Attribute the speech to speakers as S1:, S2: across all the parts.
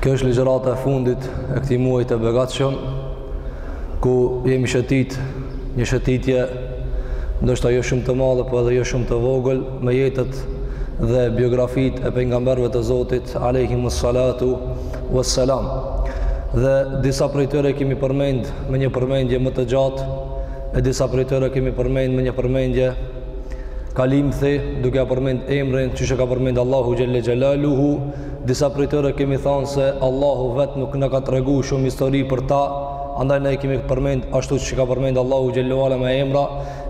S1: Kjo është ligjërata e fundit e këtij muaji të begatshëm ku jemi shëtit një shëtitje ndoshta jo shumë të madhe po edhe jo shumë të vogël me jetët dhe biografitë e pejgamberëve të Zotit alayhimus salatu was salam dhe disa prej tyre kemi përmend me një përmendje më të gjatë e disa prej tyre kemi përmend me një përmendje kalimthi duke ia përmend emrin siç e ka përmend Allahu xhel-le xhelaluhu disa prej tyre kemi thanë se Allahu vetë nuk na ka tregu shumë histori për ta andaj na i kemi përmend ashtu siç ka përmend Allahu xhel-le ve ala me emra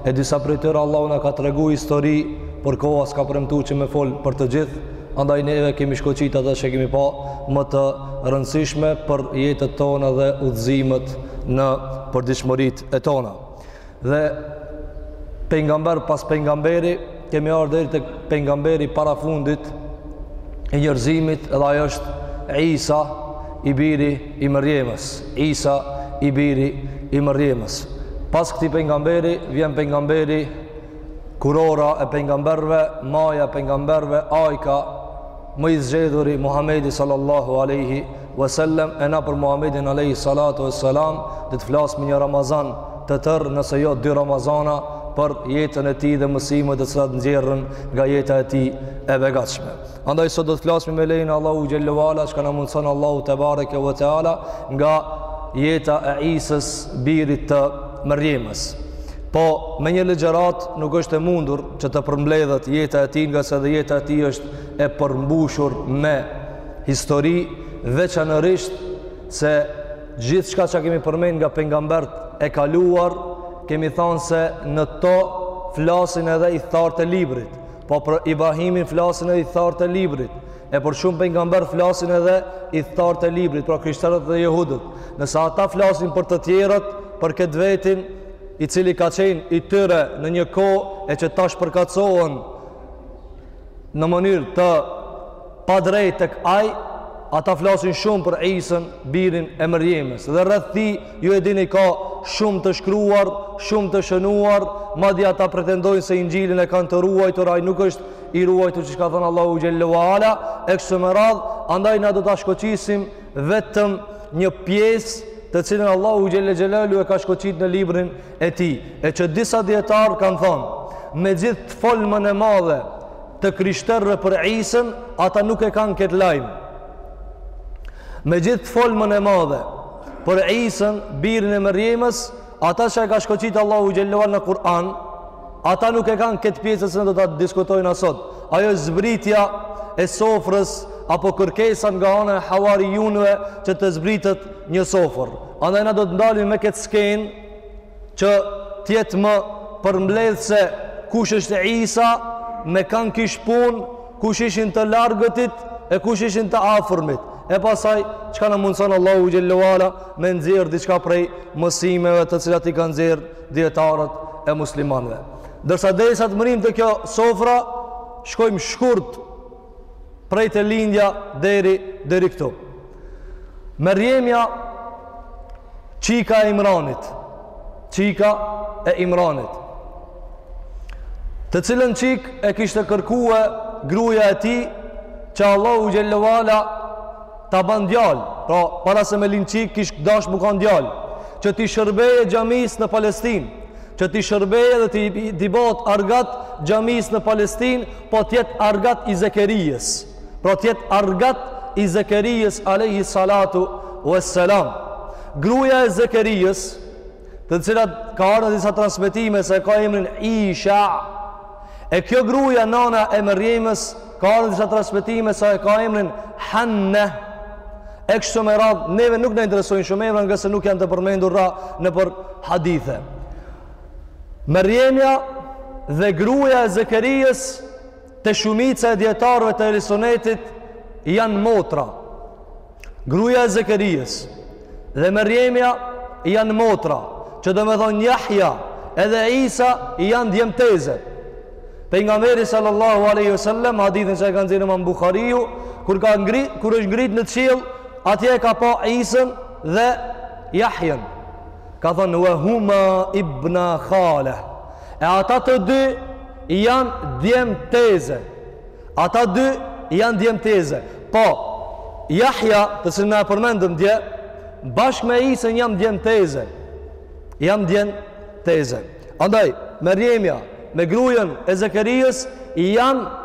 S1: e disa prej tyre Allahu na ka tregu histori por koha s'ka premtu që me fol për të gjithë andaj neve kemi shkoqit atë që kemi pa më të rëndësishme për jetët tona dhe udhëzimet në përditshmëritë e tona Dhe pejgamber pas pejgamberi kemi ardh deri tek pejgamberi i parafundit i njerëzimit, edhe ai është Isa i biri i Merjemes. Isa i biri i Merjemes. Pas këtij pejgamberi vjen pejgamberi kurora e pejgamberëve, maja e pejgamberëve, ajka, më i zgjedhuri Muhamedi sallallahu alaihi wasallam e na për Muhamedin alaihi salatu wassalam do të flasim një Ramazan të tërë nëse jo dy Ramazana për jetën e tij dhe mësimet të cilat nxirren nga jeta e tij e begatshme. Andaj sot do të flasim me lejen e Allahut xhel-le ve ala çka na mundëson Allahu tebareke ve teala nga jeta e Isës birit të Merjemes. Po, me një ligjëratë nuk është e mundur që të përmbledhet jeta e tij ngase edhe jeta e tij është e përmbushur me histori, veçanërisht se gjithçka çka kemi përmend nga pejgamberët e kaluar kemi thanë se në to flasin edhe ithtarët e librit. Po për Ibrahimin flasin edhe ithtarët e librit. E për shumë pejgamberë flasin edhe ithtarët e librit, pra krishterët dhe jehudët. Nëse ata flasin për të tjerët, për këtë vetën, i cili ka qenë i tyre në një kohë e që tash përkatësohen në mënyrë të padrejtë tek ai, ata flasin shumë për Isën, birin e Merjemes. Dhe rreth tij, ju e dini ka shumë të shkruar, shumë të shënuar, madje ata pretendojnë se Inxhilin e kanë të ruajtur, ai nuk është i ruajtur siç ka thënë Allahu xhel-le ve ala, e kështu me radhë, andaj na do ta shkoqisim vetëm një pjesë të cilën Allahu xhel-le xhelaluhu e ka shkoqit në librin e tij e që disa dijetarë kanë thonë me gjithë të folmën e madhe të krishterëve për Isën ata nuk e kanë këtë lajm me gjithë të folmën e madhe për Isën birin e Merjemes Ata që e ka shkoqit Allahu xhelle ue ala në Kur'an, ata nuk e kanë këtë pjesë se na do ta diskutojna sot. Ajo është zbritja e sofrës, apo kërkesa nga ana e havarijunëve që të zbritet një sofrë. Andaj na do të ndalemi me këtë skenë që të jetë, me përmbledhë se kush është Isa, me kan kish punë, Kush ishin të largëtit e kush ishin të afërmit. E pastaj, çka na mundëson Allahu xhelle ue ala me nxjerrë diçka prej mësimeve të cilat i kanë nxjerrë dijetarët e muslimanëve. Ndërsa derisa të mrrijmë te kjo sofra, shkojmë shkurt prej te lindja deri, deri këtu. Merjemja çika e Imranit çika e Imranit të cilën çikë e kishte kërkue gruja e tij që Allahu xhelle ue ala ta ban djalë pra para se me lind çikë kishte dashtë me kanë djalë që t'i shërbejë xhamisë në Palestinë që t'i shërbejë dhe t'i t'i bohet argat xhamisë në Palestinë po të jetë argat i Zekerijes Pra të jetë argat i Zekerijes alejhi salatu was salam. Gruaja e Zekerijes, të cilat ka ardhur në disa transmetime se e ka emrin Isha. E kjo gruaja nana e Merjemes ka ardhur në disa transmetime se e ka emrin Hanne. E kështu me radhë, neve nuk na interesojnë shumë emra, ngase nuk janë të përmendura nëpër hadithe. Merjemja dhe gruaja e Zekerijes Te shumica e dijetarëve të Ehli Sunetit janë motra. Gruja e Zekerijes dhe Merjemja janë motra. Që domethonë Jahja edhe Isa janë djem teze. Pejgamberi sallallahu aleyhi sallem, hadithin që e ka nxjerrë imam Buhariu, kur, ka ngri, kur është ngrit në qiell, atje e ka pa Isën dhe Jahjen. ka thënë wa huma ibna khale e ata të dy janë djem teze ata dy janë djem teze po Jahja të cilin e përmendëm dje bashkë me Isën janë djem teze janë djem teze andaj Merjemja me grujen e Zekerijes janë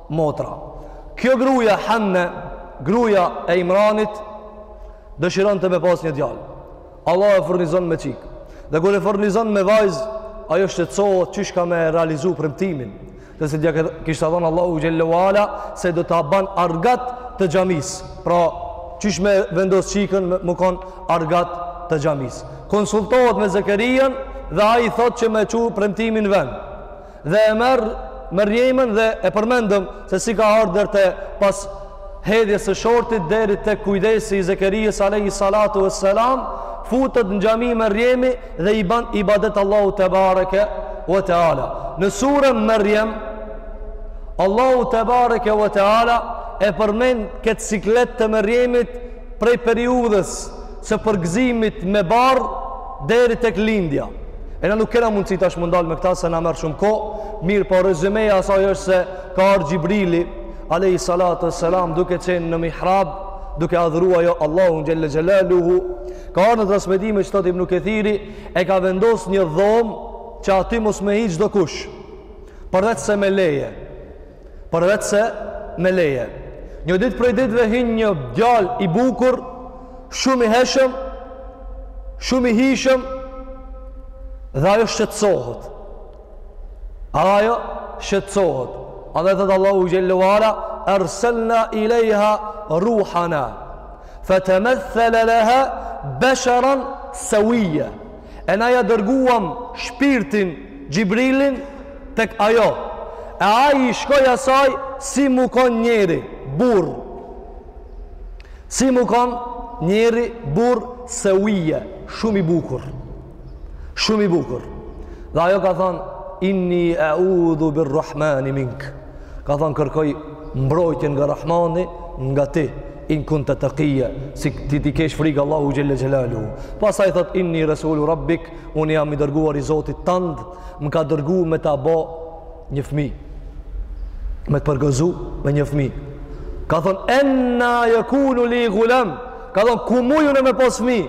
S1: Motra. Kjo gruaja Hanne, gruaja e Imranit, dëshironte me pas një djalë. Allah e furnizon me çikë. Dhe kur e furnizon me vajzë, ajo shqetësohet qysh ka me realizu premtimin të cilin ia kishte dhonë Allahut xhelle ue ala se do ta ban argat të xhamisë. Pra, qysh me vendos çikën me konë argat të xhamisë. Konsultohet me Zekerijen dhe ai thotë që me e çu premtimin në vend. Dhe e merr Mërjemën dhe e përmendëm se si ka ardhur deri te pas hedhjes së shortit deri tek kujdesi i Zekerijes alayhi salatu wassalam, futet në xhami Mërjemi dhe i ban ibadet Allahut tebareke ve teala. Në surën Mërjem Allahu tebareke ve teala e përmend këtë siklet të Mërjemit prej periudhës së përgëzimit me barr deri tek lindja. E na nuk kena mundësi tash m'u ndal me këta se na merr shumë kohë, mirëpo rezumeja asaj është se ka ardh Xhibrili alayhi salatu wassalam duke qenë në mihrab, duke adhuru ajo Allahun xhelle xhelaluhu, ka ardh në transmetime që thotë Ibnu Kethiri e ka vendos një dhomë që aty mos me hi çdokush. Përveçse me leje. përveçse me leje. Një ditë prej ditëve hin një djalë i bukur, shumë i heshëm, shumë i hijshëm dhe ajo shqetësohet. Ajo shqetësohet. Edhe thotë Allahu xhelle ve ala, erselna ilejha ruhana, fe temethele leha besheren se E na ja dërguam shpirtin, Xhibrilin, tek ajo. E ai i shkoi asaj si m'u kon njeri, burrë. Si m'u kon njeri, burrë, seuije, shumë i bukur. Shumë i bukur. Dhe ajo ka thonë, inni eudhu bir Rahmani mink. Ka thonë, kërkoj mbrojtjen nga Rahmani, nga ti. in kunte tekije, si t'i kesh frikë Allahut xhelle xhelaluhu. Pastaj thot, inni Resulu Rabbik, unë jam i dërguar i Zotit tand, më ka dërgu me ta bo një fmi, me të përgëzu me një fmi. Ka thon, enna jekunu li gulam, ka thon, ku muj unë me pas fmi,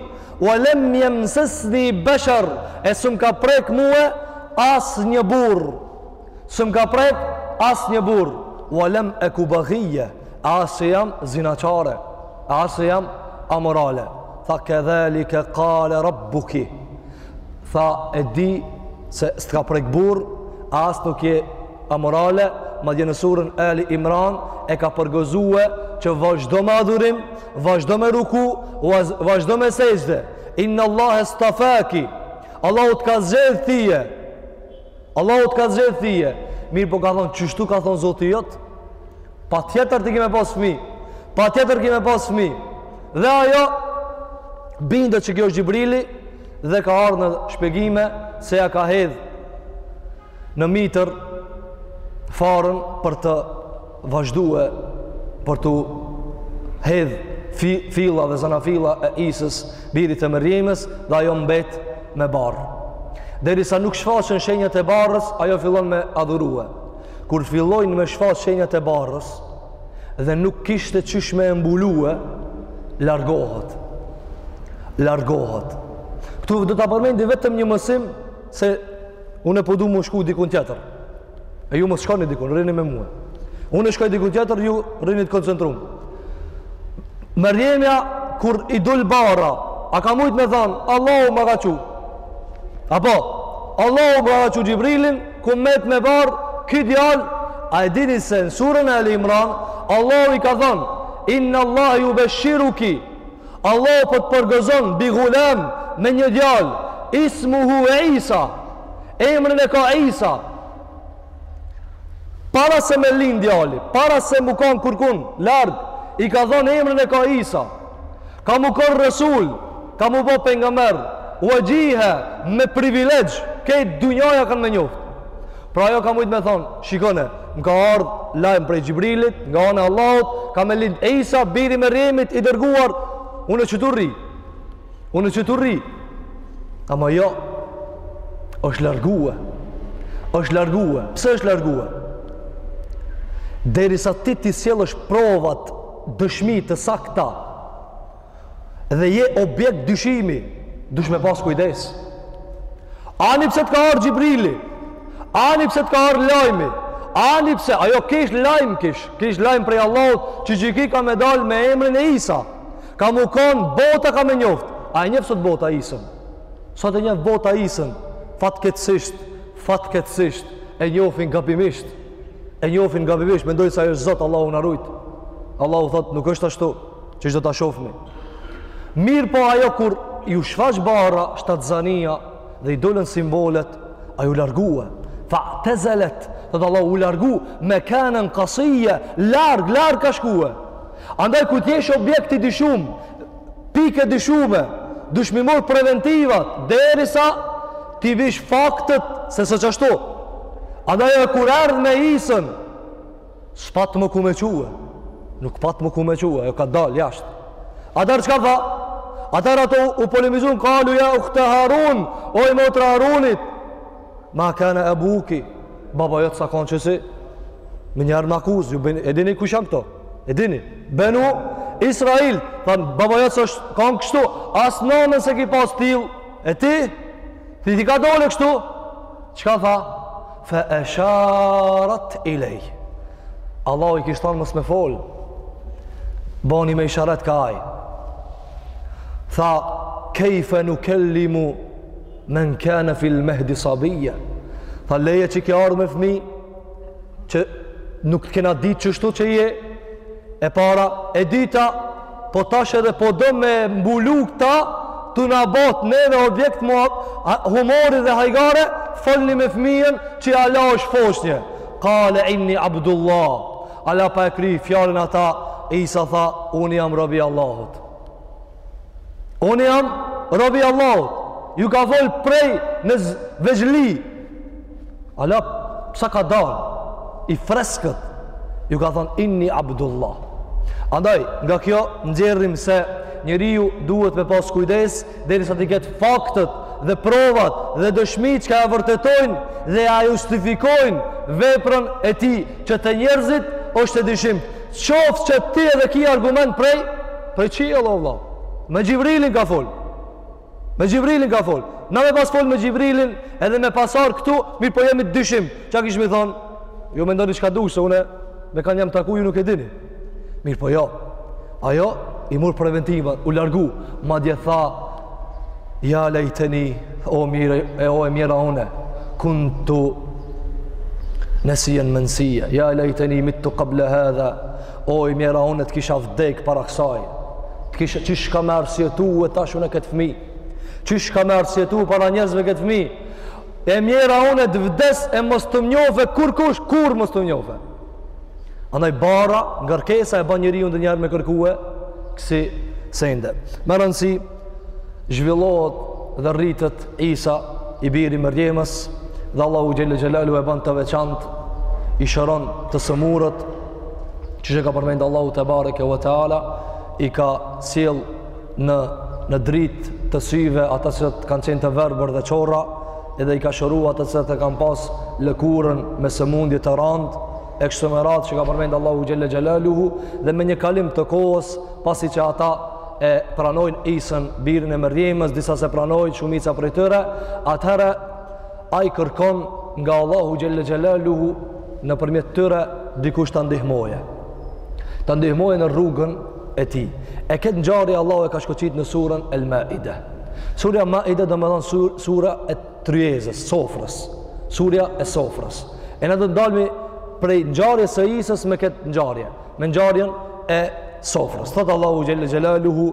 S1: ue lem jemsesni besher, e s'më ka prek mue asnjë burrë, s'më ka prek asnjë burrë, ue lem eku begije, As se jam zinaqare, as se jam amorale. Tha kedhalike kale rabbuki. Tha e di se s'të ka prek burrë, as nuk je amorale, madje në surën Ali Imran, e ka përgëzue që vazhdo me adhurim, vazhdo me ruku, vazhdo me sexhde. Innallahe stafaki, Allahu t'ka zgjedh tije, Allahu të ka zgjedh tije, mirëpo ka thonë, qeshtu ka thonë Zoti jot, patjetër ti ke me pas fmi, patjetër ke me pas fmi, dhe ajo bindet që kjo është Xhibrili, dhe ka ardh në shpjegime, se ja ka hedh në mitër, farën për të vazhdue për t'u hedh fi, filla dhe zanafilla e Isës, birit të Mërjemës, dhe ajo mbet me barrë. Derisa nuk shfaqen shenjat e barrës, ajo fillon me adhurue. Kur fillojnë me shfaq shenjat e barrës, dhe nuk kishte qysh me e mbulue, largohet. Largohet. Këtu do ta përmendi vetëm një mësim, se unë e po du me shku dikun tjetër. E ju mos shkoni dikun, rrini me mua. Unë shkoj dikun tjetër, ju rrini të koncentrum. Mërjemja, kur i dul barra, a ka mujtë me thanë, Allahu më ka çu. Apo, Allahu më ka çu Xhibrilin, ki met me barrë, ki djalë, a e dini se në surën e Ali Imran, Allahu i ka thanë, Inna Allah jubeshiruki, Allahu po të përgëzon, bi gulam, me një djalë, ismuhu Isa, Emrin e ka Isa. Para se me lind djali, para se me u kanë kurkun larg, i ka thonë emrin e ka Isa. Ka me u kon Resul, ka me u bo pejgamber, vexhihen me privilegj, krejt dynjaja kanë me njoft. Pra ajo ka mujtë me thonë, shikone, më ka ardhë lajm prej Xhibrilit, nga ana e Allahut, ka me lindë Isa, biri Merjemit, i dërguar, unë qitu rri. Unë qitu rri, ama jo, është largue, është largue, pse është largue? Derisa ti t'i sjellësh provat dëshmi të sakta dhe je objekt dyshimi, duhesh me pas kujdes. Ani pse të ka ardhë Xhibrili, ani pse të ka ardhë lajmi, ani pse, ajo kish lajm kish, kish lajm prej Allahut që qiky ka me dalë me emrin Isa. Ka me u kon, bota ka me njoft. A e njef sot bota Isën? Sot e njef bota Isën. Fatkeqësisht, fatkeqësisht, e njofin gabimisht. E njofin gabimisht, mendojnë se ai është zot, Allahu na rujt. Allahu thot, nuk është ashtu, qysh do ta shofmi. Mirëpo ajo kur iu shfaq barra, shtatzania, dhe i dolën simbolet, ajo u largue. Fa'tezelet, thot Allahu u largu, mekanen kasija, larg, larg ka shkue. Andaj kur të jesh objekt i dyshum, pikë e dyshume, duhesh me i marr preventivat derisa t'i bish faktet se s'o qashtu. Andaj edhe kur erdh me Isën, s'pat më ku me e çue. Nuk pat më ku me e çue, ajo ka dal jashtë. Atëherë çka tha? Atëherë ata u polemizun kalu ja uhte Harun, oj motra Harunit. Ma kane ebuki, baba jot s'ka kanë qësi, menjëherë në akuzë, ju bëni, e dini kush janë këto, e dini, benu Israil, thanë, baba jot s'ka kanë kështu, as nënën s'e ki pas t'till, e ti, ti ti ka dole kështu, çka tha, fe esharet ilejh, Allahu i kish thanë mos me folë, bani me isharet ka ai, tha, kejfe nukel-limu, Men kene fil mehdi sabije. Tha leje që ke ardhë me fmi, që nuk të kena ditë qështu që je, e para, e dita, po tash edhe po do me mbulu këta, tu na bo neve objekt humori dhe hajgare, folni me fmijen që ala është foshnje. Kale inni Abdullah, ala pa e kry fjalën ata, Isa tha, unë jam rob i Allahut. Unë jam rob i Allahut. Ju ka fol prej në vegjëli. Ala, sa ka dal? I freskët. Ju ka thonë, inni Abdullah. Andaj, nga kjo, nxerrim se njeriu duhet me pas kujdes, derisa t'i ketë faktet dhe provat dhe dëshmitë çka ia vërtetojnë dhe ia justifikojnë veprën e tij që te njerëzit është e dyshimtë. Qoftë që ti edhe ki argument prej, Prej qiell o vëlla. Me Xhibrilin ka fol. Me Xhibrilin ka fol. Na me pas fol me Xhibrilin edhe me pas ardh këtu, mirëpo jemi të dyshimtë. Çka kish me thon? Ju mendoni çka dush se unë me kanë jam taku ju nuk e dini. Mirëpo jo. Ajo i mor preventiva, u largu, madje tha ja lejteni o mjera o e mjera unë kuntu nesjen mensija ja lejteni mittu qabla hadha Oj mjera unë të kisha vdek para kësaj. Të kisha qysh ka me arsyetu tash unë këtë fëmijë. Qysh ka me arsyetu para njerëzve këtë fëmijë. E mjera unë të vdes e mos të m'njohë kurkush kurrë mos të m'njohë. Andaj barra, ngarkesa e bën njeriu ndonjëherë me kërkue kësi sende. Me rëndësi zhvillohet dhe rritet Isa i biri Merjemes dhe Allahu Xhelle Xhelaluhu e bën të veçantë i shëron të sëmurët qysh e ka përmend Allahu tebareke ve teala, i ka sill në, në drit të syve ata që kanë qenë të verbër dhe qorra, edhe i ka shëru ata që e kanë pas lëkurën me sëmundje të randë, e kështu me radhë që ka përmend Allahu Xhelle Xhelaluhu, dhe me një kalim të kohës, pasi që ata e pranojnë Isën, birin e Merjemes, disa s'e pranojnë shumica prej tyre, atëherë Ai kërkon nga Allahu xhelle xhelaluhu nëpërmjet tyre dikush ta ndihmojë. Ta ndihmojë në rrugën e tij. E këtë ngjarje Allahu e ka shkoqit në surën El Maide. Surja Maide domethënë sur, sura e tryezës, sofrës. Surja e sofrës. E ne do ndalmi prej ngjarjes së Isës me këtë ngjarje, me ngjarjen e sofrës. Thot Allahu xhelle xhelaluhu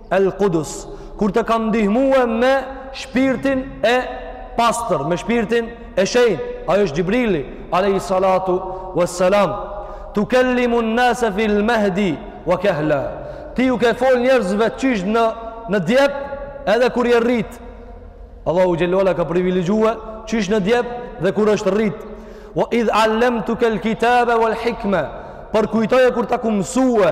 S1: El Kudus, kur të kam ndihmue me shpirtin e pastër, me shpirtin e shenjt, ai është Xhibrili, alejhi salatu ve selam, tukel-limun nase fil mehdi ve kehla, ti ju ke fol njerëzve qysh në, në djep, edhe kur je rrit, Allahu xhelle ula ka privilegjue, qysh në djep dhe kur është rrit, ve idh al-lemtukel kitabe vel hikme, përkujtoje kur ta kum msue,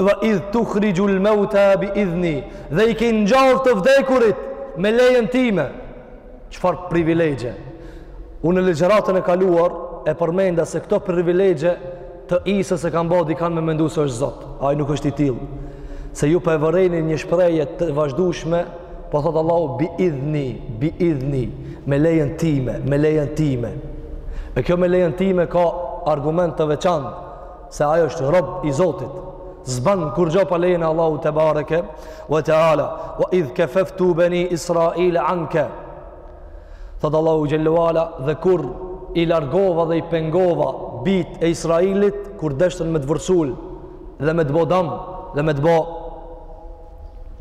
S1: Wa idh tukhriju al-mauta bi idhni, dhe i ke ngjallë të vdekurit me lejen time. Çfarë privilegje! Unë në ligjëratën e kaluar e përmenda se këto privilegje të Isës se kanë bo dikan me mendu se është Zot. Ai nuk është i tillë. Se ju po e vëreni një shprehje të vazhdueshme, po thot Allahu bi idhni, bi idhni, me lejen time, me lejen time. E kjo me lejen time ka argument të veçantë se ai është rob i Zotit, s'ban kurrgja pa lejen e Allahut tebareke ve teala. Wa idh kafaftu bani Israil anka. Thot Allahu xhelle ula dhe kur i largova dhe i pengova bijtë e Israilit kur deshtën me të vërsul dhe me të bo dam dhe me të bo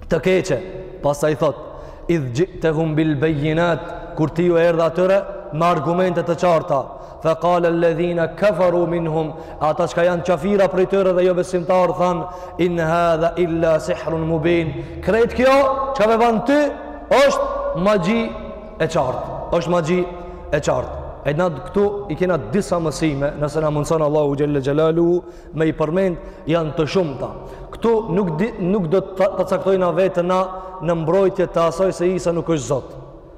S1: të keqe pastaj thot idh xhi'tehum bil bejinat kur ti ju erdhe atyre me argumente të qarta Fa qala alladhina kafaru minhum ata çka janë qafira prej tyre dhe jo besimtarë thanë in hadha illa sihrun mubin krejt kjo çka ve ban ty është magji e qartë është magji e qartë e na këtu i kena disa mësime nëse na mundson Allahu xhelle xhelaluhu me i përmend janë të shumta këtu nuk di, nuk do ta caktojna veten na në mbrojtje të asaj se Isa nuk është Zot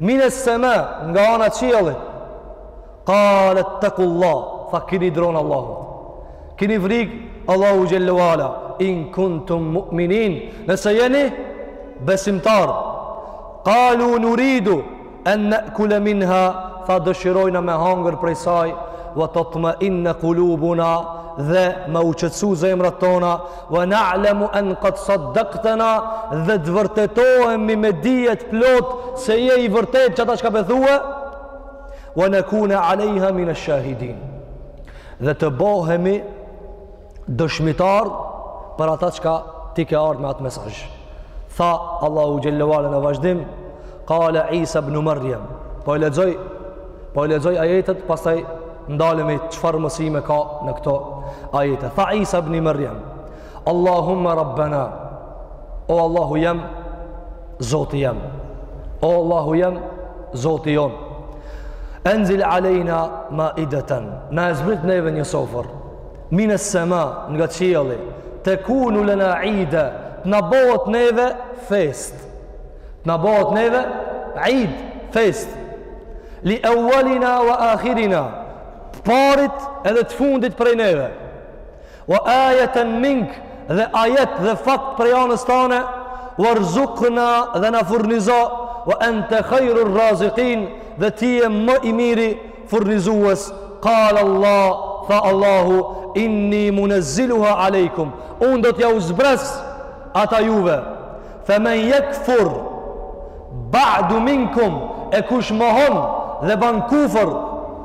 S1: Mines-sema, nga ana e qiellit. Kalet-tekullah, tha kini dronë Allahut. Kini frikë Allahun xhelle ula, in kuntum mu'minin, nëse jeni besimtarë. Kalu nuridu, en ne'kule minha, tha dëshirojna me hangër prej saj, wa tatmeinne kulubuna, dhe me u qetsu zemrat tona, Wa na'lamu an qad saddaqtana dhe të vërtetohemi me dije të plotë se je i vërtetë n'qato çka po e thua. Wa nakuna 'alayha min ash-shahidin. Dhe të bohemi dëshmitarë për ata çka ti ke ardhur me atë mesazh. Tha Allahu xhelle ue ala në vazhdim, qala Isa ibn Maryam. Po e lexoj po e lexoj ajetet pastaj ndalemi çfarë mësime ka në këto ajete tha Isa ibn Maryam Allahumma rabbana o Allahu jam Zoti jam o Allahu jam Zoti jon Enzil alejna ma ideten na e zbrit neve një sofer mine sema nga qieli te kunu lena ide të na bëhet neve fest Të na bohet neve Eid, festë. Li awwalina wa akhirina. Të parit edhe të fundit prej neve. Wa ayatan mink dhe ajet dhe fakt prej anës tane, wa warzuqna dhe na furnizo wa anta khairur raziqin dhe ti je ma i miri furnizues qala allah tha Allahu inni munazziluha aleikum unë do t'jua zbres ata juve Fe men jekfur Ba'du minkum E kush mohon dhe ban kufër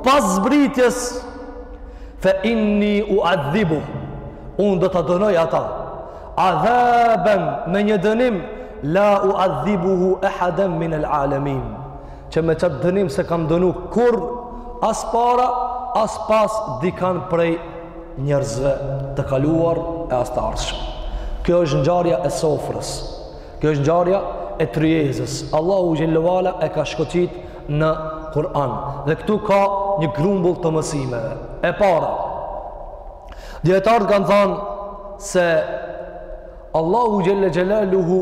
S1: Pas zbritjes Fe inni uadhibuhu Unë do ta dënoj ata Adhaben me një dënim La uadhibuhu ehaden min el alemin Që me qat dënim s'e kam dënu kurrë As para, as pas dikan prej njerëzve të kaluar e as të ardhshëm. Kjo është ngjarja e sofrës. Kjo është ngjarja e tryezës. Allahu xhelle ue ala e ka shkoçit në Kur'an. Dhe këtu ka një grumbull të mësimeve. E para. Dijetarët kanë thanë se Allahu xhelle xhelaluhu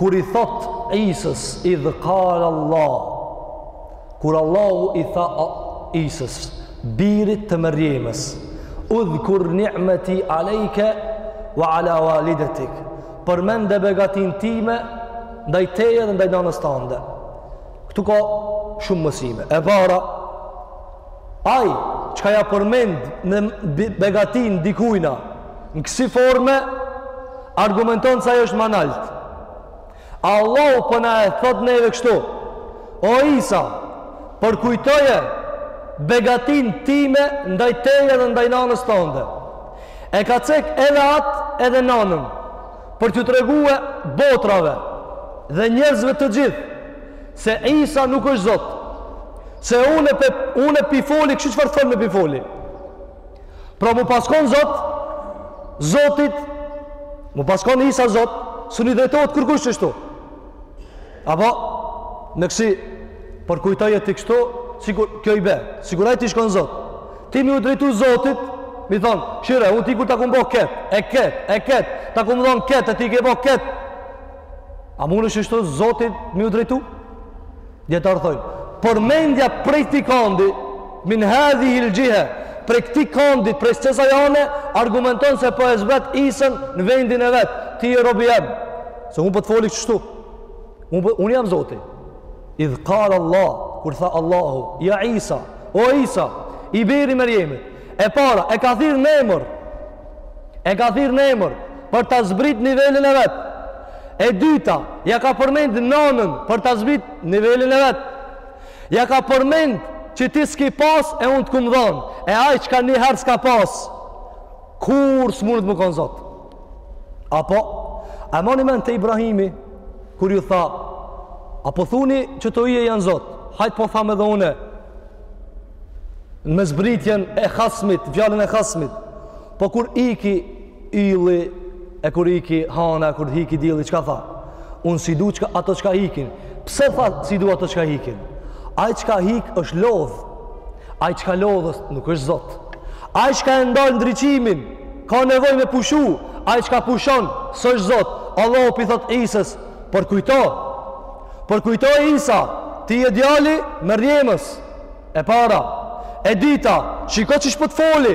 S1: kur i thotë Isës idh qala Allah Kur Allahu i tha Isës, birit të Merjemes, udhkur ni'meti alejke wa ala walidetik, përmende begatinë time, ndaj teje dhe ndaj nanës tande. Këtu ka shumë mësime. E para, aj, çka ja përmend begatinë dikujna, në kësi forme, argumenton se aj është ma nalt. Allahu po na e thotë neve kështu. O Isa, përkujtoje begatinë time ndaj teje dhe ndaj nanës tënde. E ka cek edhe atë edhe nanën për t'ju tregue botrave dhe njerëzve të gjithë se Isa nuk është Zot. Se unë pe unë p'i foli, kështu çfarë fol me p'i foli? Pra mu pas kon Zot, Zotit, mu pas kon Isa Zot, s'un i drejtohet kërkush qështu. Apo, në kësi, përkujtoje ti kështu, sikur, kjo i be, sikur ai t'ish kon Zot. Ti m'iu drejtu Zotit, m'i thonë, shire, unë ty kur ta kum bo ketë, e ketë, e ketë, ta kum dhonë ketë, e ti ke bo ketë. A munesh qështu Zotit m'iu drejtu? Dijetarët thojnë, përmendja prej këti kandi, min hedhihil xhihe, prej këti kandi, prej qësaj ane, argumenton se po e zbret Isën në vendin e vet, ti je robi jem, se unë po të foli qështu, unë, për, po, unë jam Zoti, idh kale Allah, kur tha Allahu, ja Isa, o Isa, i biri Merjemit, E para, e ka thirrë në emër. E ka thirrë në emër për ta zbrit nivelin e vet. E dyta, ja ka përmend nanën për ta zbrit nivelin e vet. Ja ka përmend që ti s'ki pas e unë të kum dhonë. E ai çka një herë s'ka pas, kurrë s'munet me konë Zot. Apo, a mani men te Ibrahimi, kur ju tha, apo thuni qëto yje janë zot, hajt po tham edhe une, me zbritjen e hasmit, fjalën e hasmit, po kur iki ylli, e kur iki hana, e kur iki dilli, çka tha? Unë s'i du çka, ato çka ikin. Pse tha s'i du ato çka ikin? Ai çka ik është lodh, ai çka lodhet nuk është zot. Ai çka e ndal ndriçimin, ka nevojë me pushu, ai çka pushon, s'është zot. Allahu po i thot Isës, përkujto, përkujto Isa, ti je djali Merjemës, E para, e dyta, shiko qysh po t'foli,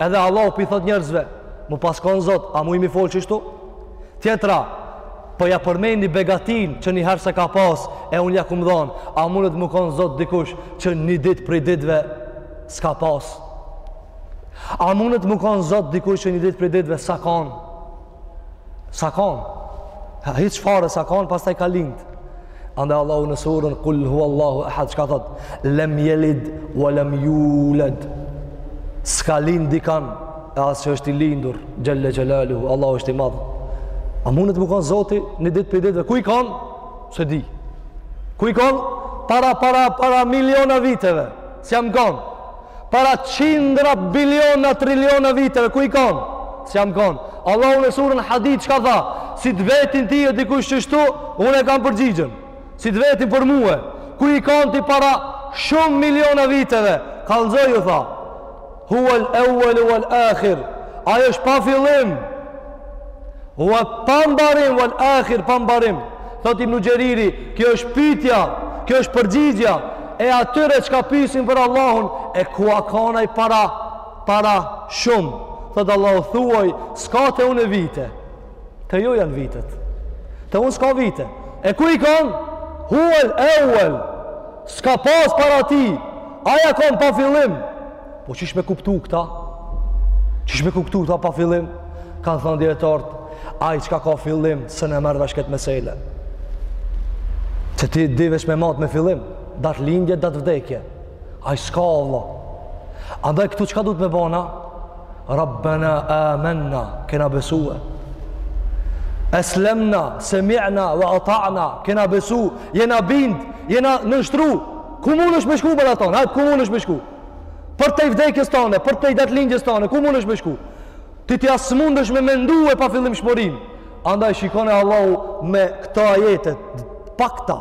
S1: edhe Allahu po i thot njerëzve, mu pas kon zot, a muj m'i fol qështu? Tjetra, po ja përmeni begatinë që një herë s'e ka pas, e unë ja kum dhonë, a munet me konë zot dikush që një ditë prej ditëve s'ka pas? A munet me konë zot dikush që një ditë prej ditëve s'ka kanë? S'a kanë? Hiç fare s'a kanë, pastaj ka lind. Andaj Allahu në suren, kul huvallahu ehad, çka thot, lem jelid, ve lem juled, s'ka lind dikan, e as që është i lindur, xhelle xhelaluhu, Allahu është i madh. A mundet me kanë zoti, një ditë prej ditëve, ku je kanë? S'e di. Ku je kanë? Para, para, para miliona viteve, s'jam kanë. Para qindra biliona, triliona viteve, ku je kanë? S'jam kanë. Allahu në suren Hadid, çka tha? Si të vetin tye dikush qështu, unë e kam përgjigjen. Si të vetin për mue. Ku je kanë ti para shumë miliona viteve? Kallzoju tha. Huvel evvelu vel ahir. Ai është pa fillim. Hua pambarim, wal akhir pambarim. Thot Ibn Xheriri, kjo është pytja, kjo është përgjigja, e atyre çka pysin për Allahun, e ku a kan ai para, para shumë. Thot Allahu thuaj, s'ka te unë vite, te ju janë vitet. Te unë s'ka vite. E ku je kanë? Huel evvel, s'ka pas para tij, ai a kanë pa fillim, Po qysh me kuptu këta? Qysh me kuptu këta pa fillim? Kanë thënë dijetarët, ai çka ka fillim, s'e merr vesh ket mesele. Se ti di veç me matë me fillim, datë lindje, datë vdekje. Ai s'ka Allah. Andaj këtu çka duhet me bo na? Rabbena amenna, kena besue. Eslemna, se mi'na, wa ata'na, kena besu, jena bind, jena nënshtru. Ku munesh ti me shku për ato? Hajt, ku munesh ti me shku? Përtej vdekjes tane, përtej datëlindjes tane, ku munesh me shku? Ti ti as s'mundesh me mendue pafillimshmërinë. Andaj shikone Allahu me këto ajetet, pakta,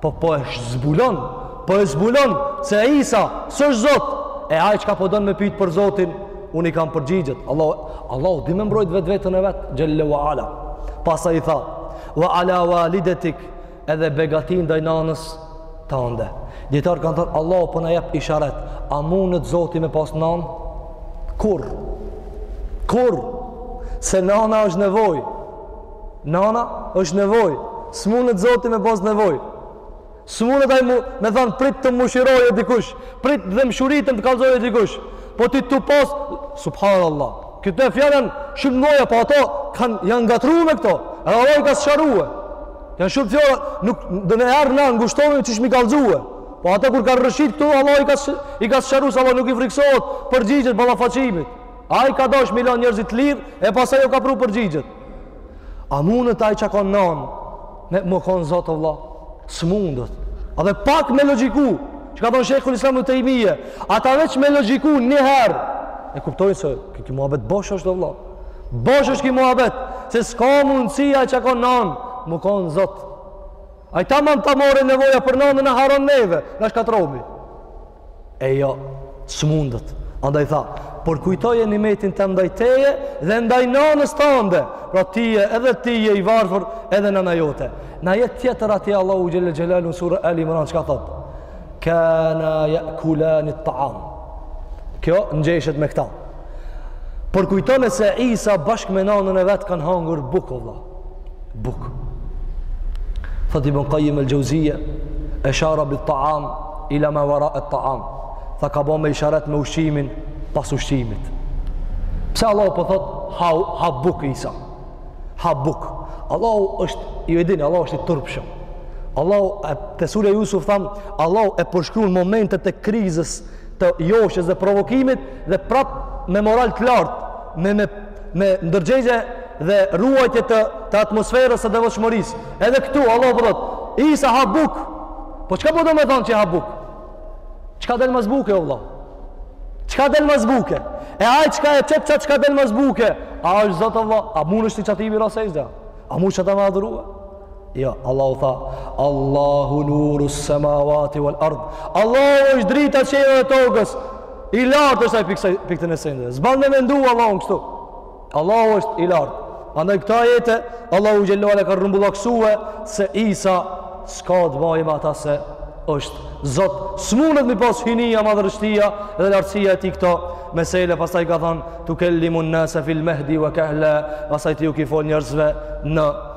S1: po po e shzbulon, po e zbulon se Isa s'është Zot, e ai çka po don me pytë për Zotin, unë i kam përgjigjet. Allahu, Allahu di me mbrojt vetveten e vet, xhelle wa ala. Pastaj i tha, wa ala walidetik, edhe begati ndaj nanës tande dijetarët kanë thënë Allahu po na jep isharet a mundet zoti me pas nanë kurr kurr se nana është nevoj nana është nevoj s'mundet zoti me pas nevoj s'mundet ai mu me thanë prit të mëshirojë dikush prit dhemshurinë të kallzojë dikush po ti tu pas subhanallah këtë fjalën shumë lloja po ata kanë janë ngatrru me këto edhe Allah i ka sqarue Janë shumë fjalë, nuk donjëherë na ngushtojnë qysh m'i kallzue. Po ata kur kanë rrëshqit këtu, Allah i ka, i ka sqaru, se Allah nuk i friksohet përgjigjes, ballafaqimit. Ai ka dash m'i lan njerëzit të lirë, e pastaj jau ka pru përgjigjet. A mundet ai që ka nanë, me u konë zot vlla? S'mundet. Edhe pak me logjiku, që ka thonë Shejhul Islam Ibn Tejmije, ata veç me logjiku njëherë, e kuptojnë se ky muhabet bosh është vlla. Bosh është ky muhabet, se s'ka mundësi ai që ka nanë, me u kanë zot. Ai taman ta marrë nevoja për nanë dhe na harron neve, na shkatrrohemi. E jo, s'mundet. Andaj tha, përkujtoje nimetin tem ndaj teje dhe ndaj nanës tande, pra ti je edhe ti je i varfër edhe nana jote. Në ajet tjetër atje Allahu Xhelle Xhelaluhu në sure Ali Imran, çka thotë? Kana jakulani ttaam. Kjo ngjeshet me këta. Por kujtone se Isa bashkë me nanën e vet kanë hangur bukë, Allah. Bukë. Thot Ibn Kajim el Xhevzije, eshara bit taam, ila ma vara et taam. Tha ka bo me isharet me ushqimin, pas ushqimit. Pse Allahu po thot, ha, ha bukë, Isa. Ha bukë. Allahu është, ju e dini, Allahu është i turpshëm. Allahu, e, te surja Jusuf thamë, Allahu e përshkrun momentet e krizës, të joshjes dhe provokimit dhe prap me moral të lartë, me me me ndërgjegje dhe ruajtje të të atmosferës së devotshmërisë. Edhe këtu Allahu po thotë, Isa ha buk. Po çka po do me thonë që ha buk? Çka del mas buke o vëlla? Çka del mas buke? E ai çka e qet çka del mas buke? A është Zot a vëlla? A mundesh ti qatij me i ra sexhde? A mund qata me adhurua? Jo, Allahu tha, Allahu nuru semavati wal ard. Allahu është drita qiejve e tokës. I lartë është ai prej këtyne sendeve. S'ban me mendu Allahun kështu. Allahu është i lartë. Andaj këto ajete, Allahu xhel-le ve ala ka rrumbullaksue se Isa s'ka të bëjë me ata se është Zot. S'mundet me pas hyjnia madhështia dhe lartësia e tij këto mesele. Pastaj ka thënë, "Tu kellimun nasa fil mahdi wa kahla", pastaj ti u ke fol njerëzve në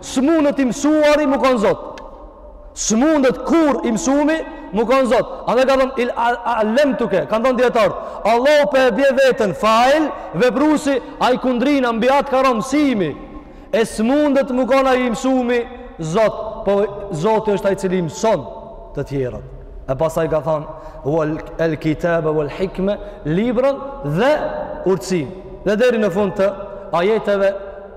S1: S'mundet i mësuari me konë zot. S'mundet kurrë i mësumi me konë zot. Andaj ka thonë idh alemtuke, kanë thonë dijetarët. Allahu po e bje veten, fail, veprusi, ai kundrina, mbi atë ka ra mësimi. E s'mundet me konë ai i mësumi zot, po zot është ai i cili mëson të tjerët. E pasaj ka thonë, el kitabe, el hikme, librin dhe urtësinë. Dhe deri në fund të ajeteve,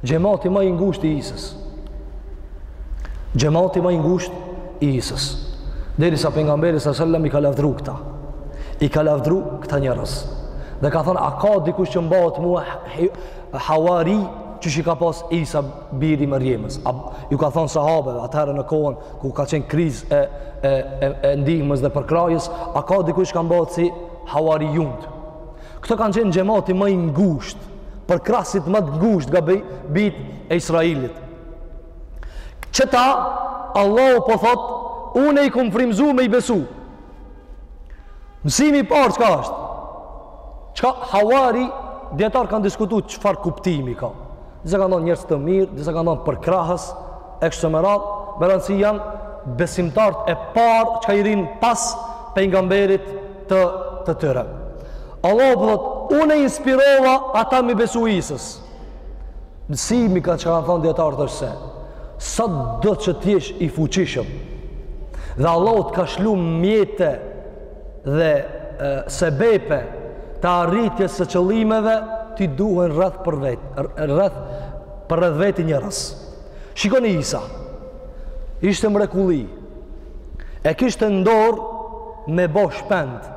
S1: Xhemati më i ngushtë i Isës. Xhemati më i ngushtë i Isës. Derisa pejgamberi sa selam i ka lavdru këta. I ka lavdru këta njerëz. Dhe ka thënë, a ka dikush që m'bahet mua hawari qysh i ka pas Isa biri i Merjemes. A, ju ka thënë sahabeve, atëherë në kohën ku ka qenë krizë e, e, e, e ndihmës dhe përkrahjes, a ka dikush çka m'bahet si hawarijunët. Këto kanë qenë xhemati më i ngushtë përkrahësit më të ngushtë nga bijtë e Israelit. Qeta, Allahu po thot, unë i kom frymëzu me i besu. Mësimi i parë çka është? Çka havari, dijetarët kanë diskutu çfarë kuptimi ka. Disa kanë thonë njerëz të mirë, disa kanë thonë përkrahës, e kështu me radhë, me rëndësi janë besimtarët e parë çka i rrinë pas pejgamberit të tyre. Allahu po thotë, unë e inspirova ata me i besu Isës. Mësimi këtu ça kanë thanë dijetarët është se, sa do që t'jesh i fuqishëm, dhe Allahu t'ka shlu mjete dhe sebepe të arritjes së qëllimeve, t'i duhen rreth për vete, rreth për rreth veti njerëz. Shikoni Isa, ishte mrekulli, e kishte n'dorë me bo shpendë,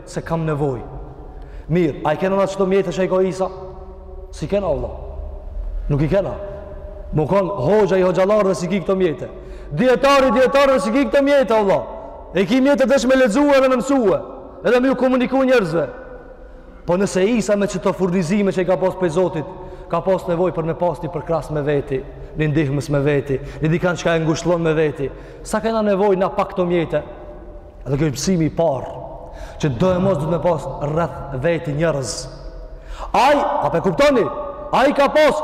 S1: S'e kam nevoj. Mirë, a i kena na qëto mjete që i ka Isa? S'i kena, vallah. Nuk i kena. Me konë hoxha i hoxhallarëve s'i ki këto mjete. Dijetari i dijetarëve s'i ki këto mjete, vallah. I ki mjete veç me lexue dhe me mësue. Edhe me ju komuniku njerëzve. Po nëse Isa me qëto furnizime që i ka pas prej Zotit, ka pas nevoj për me pas një përkrahës me veti, një ndihmës me veti, një dikan çka e ngushllon me veti. Sa kena nevoj na pa këto mjete? Edhe kjo është mësimi i parë, që do e mos do t'me pas rreth veti njerëz. Ai, a po e kuptoni, ai ka pas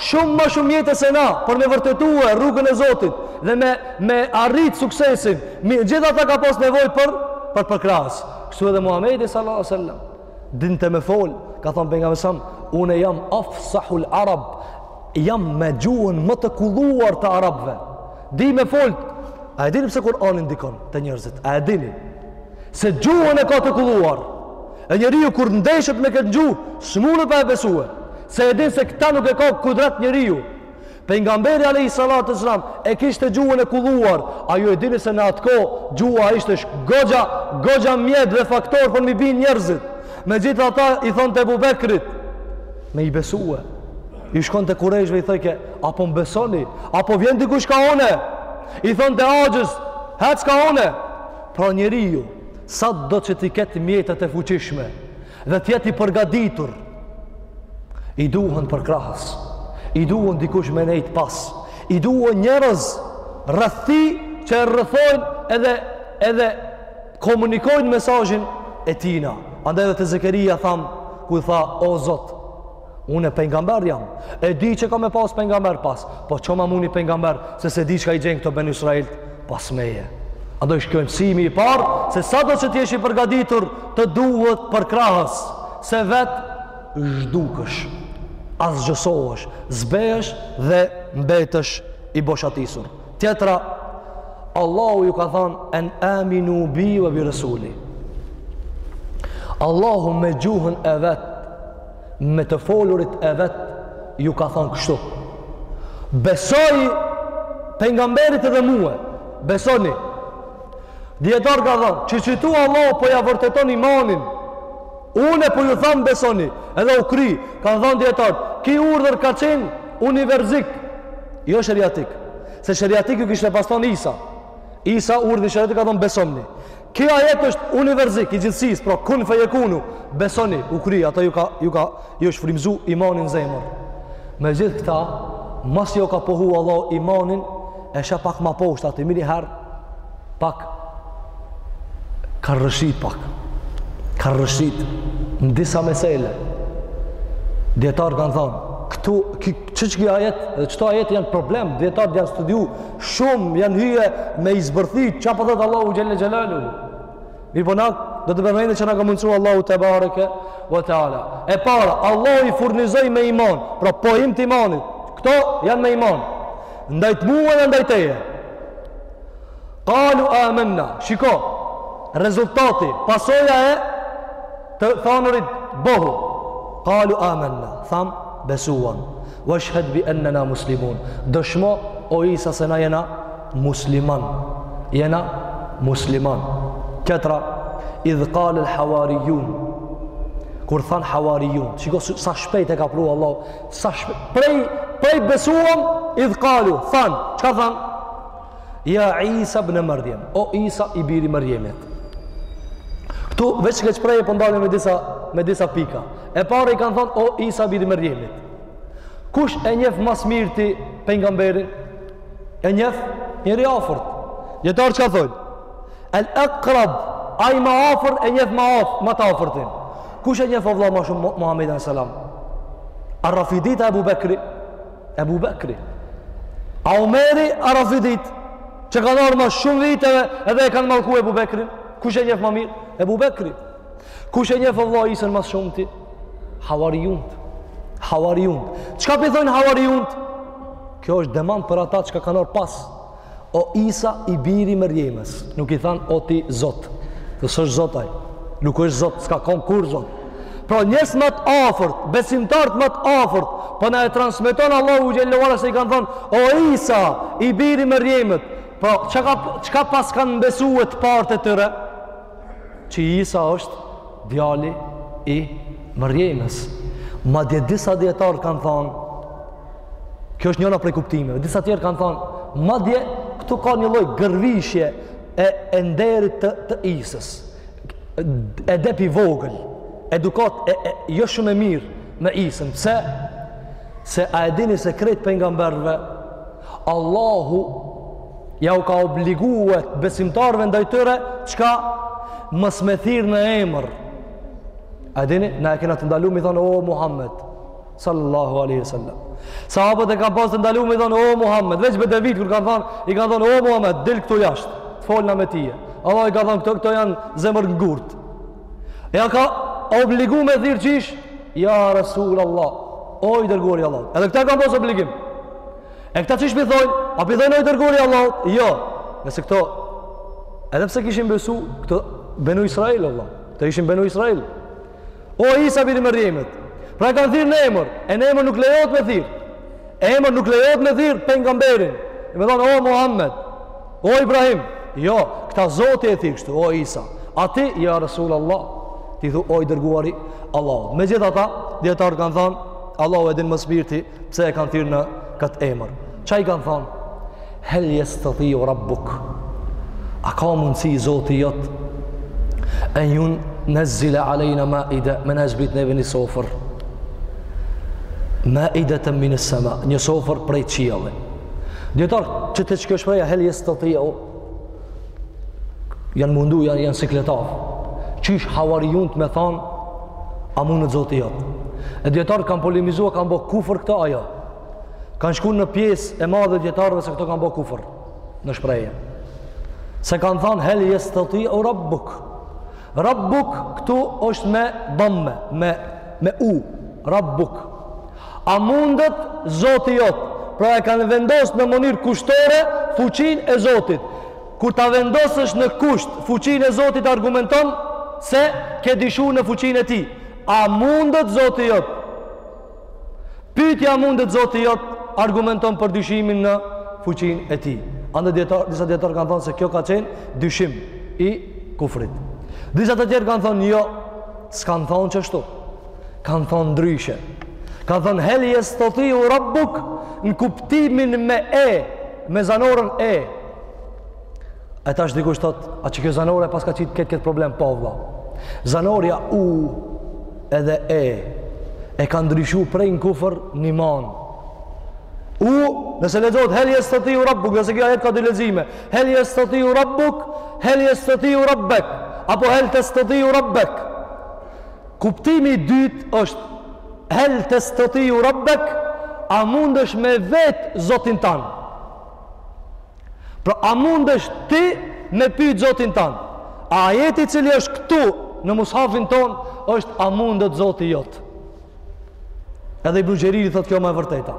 S1: shumë ma shumë mjete se na, për me vërtetue rrugën e Zotit, dhe me, me arrit suksesin, megjithatë ka pas nevoj për, për përkrahës. Kështu edhe Muhammedi sallallahu sallam. dinte me fol ka thonë pejgamberi a.s. unë jam afsahul arab jam me gjuhën më të kulluar të arabve di me fol a e dini pse Kurani ndikon te njerëzit a e dini se gjuhën e ka të kulluar e njeriu kur ndeshet me këtë gjuhë s'munet pa e besue se e din se këta nuk e ka kudrat njeriu Pejgamberi alayhi salatu selam e kishte gjuhën e kulluar, a ju e dini se në atë kohë gjuha ishte goxha, goxha mjet dhe faktor për m'i bind njerëzit. Megjithatë i thonte Ebu Bekrit me i besue. I shkonte kurejshve i thojke, a po më besoni, a po vjen dikush ka one? I thonte axhës, hec ka one. Pra njeriu, sa do që t'i ketë mjetet e fuqishme dhe të jetë i përgatitur, I duhen përkrahës, i duhen dikush me nejtë pas, i duhen njerëz rreth tij që e rrethojnë edhe, edhe komunikojnë mesazhin e tina. Andaj dhe te Zekeria thamë, kur i tha, o Zot,
S2: unë pengamber jam, e di që ka me pas pengamber pas, po çoma mu ni pengamber, se s'e di çka i gjen këta benu israilt pas meje. Andaj është ky mësimi i parë, se sa do që t'jesh i përgaditur të duhet përkrahës, Se vetë zhdukesh, asgjësohesh, zbehesh dhe mbetesh i boshatisur. Tjetra, Allahu ju ka thanë, en aminu bi vë bi rësuli. Allahu me gjuhën e vet, me të folurit e vet, ju ka thanë kështu. Besoji pengamberit edhe mue, besoni, Dijetarët kanë thanë, që qitu Allahu po ja vërteton imanin, unë po ju tham besoni, edhe u kry, kanë than dijetarët, ky urdhër ka qenë univerzik, jo sheriatik, se sheriatik ju kishte pas thon Isa, Isa urdhrin sheriatik ka thon besoni, ky ajet është univerzik, i gjithësisë, pra kun fejekunu, besoni, u kry, ata ju ka, ju ka, ju është frymëzu imani n'zemër. Me gjithë këta, masi jau ka pohu Allahu imanin, e sheh pak ma poshtë aty ni herë pak kanë rrëshqit pak kanë rrëshqit në disa mesele dijetarët kanë thonë këtu, që qiky ajet dhe qëto ajete janë problem dijetarët janë studiu shumë janë hy me i zbërthy çka po thotë Allahu Xhelle Xhelaluhu mirëpo na do të përmendim që na ka mundësu Allahu tebareke ve teala. E para, Allahu i furnizoi me iman, pra pohim të imanit. Këto janë me iman. ndaj mua dhe ndaj teje. Kalu amenna, shiko, rezultati, pasoja e të thanurit bohu. Kalu amenna, than, besuam. Veshhed bi ennena muslimun. Dëshmo, o Isa, se na jena musliman. Jena musliman. Tjetra, idh kalel havarijun. Kur than havarijun, shiko sa shpejt e ka pru Allahu Sa shpe... Prej, prej besuam, idh kalu, thanë, çka thanë? Ja Isa bne Merjem, o Isa i biri Merjemes. Këtu, veç këtë shprehje po ndalem po me disa, me disa pika. E para i kanë thanë, o Isa i biri Merjemes. Kush e njef ma s'miri ti pejgamberin? E njef njeri i afërt. Dijetarët çka thonë? El Akrab, ai ma afër e njeh ma afër, ma të afërtin. Kush e njeh o vëlla ma shumë Muhamedin sallallahu alaihi wasallam? A rafidit a Ebu Bekri. Ebu Bekri. A Omeri a rafidit, që kanë ardhur mas shumë viteve edhe e kanë mallkuar Ebu Bekrin. Kush e njeh ma mirë? Ebu Bekri. Kush e njeh o vëlla Isën ma së shumti? Havarijunët. Havarijunët. Çka po thonë Havarijunët? Kjo është demant për ata që kanë ardhur pas O Isa i biri i Merjemes, nuk i than o ti Zot. Dhe s'është Zot ai. Nuk është Zot, s'ka kon kurrë Zot. Pra njerëz më të afërt, besimtarët më të afërt, po na e transmeton Allahu xhelle ve ala se i kanë thënë o Isa i biri i Merjemes. Pra çka çka paskan besuar të parët e tyre? Që Isa është djali i Merjemes. Madje disa dijetarë kanë thënë Kjo është njëna prej kuptimeve. Disa tjerë kanë thonë, madje këtu ka një lloj gërvishje e nderit të të Isës. Edepi vogël, edukatë e, e jo shumë e mirë me Isën. Pse? Se a e dini se krejt pejgamberëve Allahu ja u ka obliguar besimtarëve ndaj tyre çka mos me i thirr në emër. A e dini, na e kena të ndalu me i thonë o Muhammed. Sallallahu alaihi wasallam. Sahabët e kanë pas të ndalu me i thonë o Muhammed, veç bedevitë kur kanë thonë, i kanë thonë o Muhammed, dil këtu jashtë, të folna me tije. Allah i ka thonë këto, këto janë zemërngurtë. E ja ka obligu me thirr qysh? Ja Rasul Allah, o i dërguari Allahut. Edhe këta e kanë pas obligim. E këta qysh p'i thojnë? A p'i thojnë o i dërguri Allahut? Jo. Se këto, edhe pse kishin besu, këto benu Israel Allah. Këto ishin benu Israel. O Isa biri Merjemes. Pra e kanë thirrë në emër. E në emër nuk lejohet me thirrë. Emër nuk lejohet me thirrë pejgamberin. Domethanë, o Muhammed. O Ibrahim. Jo, këta Zoti e thirr kështu. O Isa. A ti, ja Resul Allah. Ti thu, o i dërguari Allahut. Megjithatë, dijetarët kanë thanë, Allahu e din më s'mirti, pse e kanë thirrë në këtë emër. Ça i kanë thanë? Hel jestetiu rabbuk, a ka mundësi zoti jot, en junezzile alejna maide, me na zbrit neve një sofër, maideten mines sema, një sofër prej qiellit. Dijetarët, që te kjo shprehja, hel jestetiu, janë mundu, janë, janë sikletos, qysh havarijunët me thanë, a mundet zoti jot. E dijetarët kanë polemizu, a kanë bo kufër këta a jo, Kanë shku një pjesë e madhe e dijetarëve se këto kanë bo kufër në shprehje. Se kanë thanë, hel jestetiu rabbuk. Rabbuk këtu është me damme, me, me u, rabbuk. A mundet zoti jot, pra e kanë vendosë në mënyrë kushtore fuqinë e zotit. Kur ta vendosësh në kusht fuqinë e zotit argumenton se ke dyshu në fuqinë e tij. A mundet zoti jot, Pyetja a mundet Zoti jot argumenton për dyshimin në fuqinë e tij. Andaj dijetar, disa dijetarë kanë thonë se kjo ka qenë dyshim i kufrit. Disa të tjerë kanë thonë jo, s'kanë thonë qështu. Kanë thonë ndryshe. Kanë thonë hel jestetiu rabbuk në kuptimin me e, me zanoren e. E tash dikush thot, a qikjo zanore paska qitë këtë këtë problem, po vlla. Zanorja u edhe e, e ka ndryshu prej në kufër në iman. U, nëse lexohet, hel jestetiu rabbuk, nëse ky ajet ka dy lexime, hel jestetiu rabbuk, hel jestetiu rabbek, apo hel testetiu rabbek. Kuptimi i dytë është, hel testetiu rabbek, a mundesh me vetë zotin tanë. Pra a mundesh ti me pyjtë Zotin tanë? A ajeti i cili është këtu në mushafin tonë, është a mundet Zoti jot? Edhe Ibnu Xheriri thotë kjo ma e vërteta.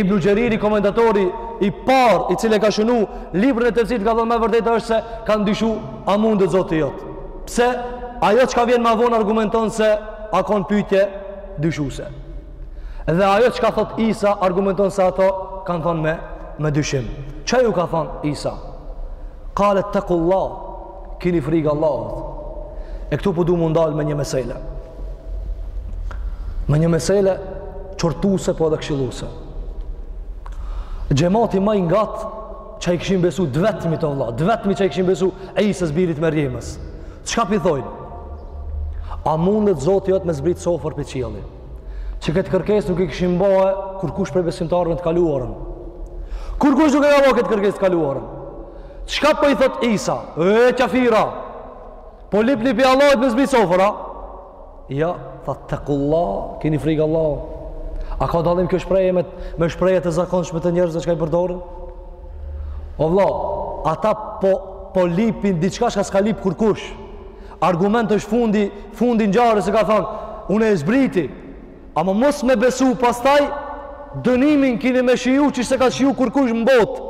S2: Ibnu Xheriri, komentatori i parë, i cili ka shënu, librin e tefsirit ka thonë ma e vërteta është se kanë dyshu a mundet Zoti jot. Pse, ajo çka vjen ma vonë argumenton se a konë pytje dyshuse. Dhe ajo çka thot Isa argumenton se ato kanë thonë me, me dyshim. Ça ju ka thonë Isa? Kale ttekullah, kini frikë Allahut. E këtu po du m'u ndalë me një mesele. Me një mesele qortuse po edhe këshilluse. Xhemati ma i ngatë që i kishin besu t'vetmit o vlla, t'vetmit që i kishin besu Isës birit Merjemes. Çka p'i thojnë? A mundet Zoti jot me zbritë sofër prej qiellit? që këtë kërkesë nuk e kishin bo kurkush prej besimtarëve n'të kaluarën. Kurkush nuk e ka bo këtë kërkesë n'të kaluarën. Çka po po i thot Isa? E, qafira! Po lyp lypni Allahut me zbrit sofër, a? Jo, tha ittekullah, kini frikë Allah. A ka dallim kjo shprehje me, me shprehje të zakonshme të njerëzve çka i përdorin? O vlla, ata po, po lypin diçka çka s'ka lyp kurkush. Argument është fundi, fundi i ngjarjes se ka thënë, unë e zbriti. Ama mos me besu pastaj dënimin kini me shiju që s'e ka shiju kurkush në botë.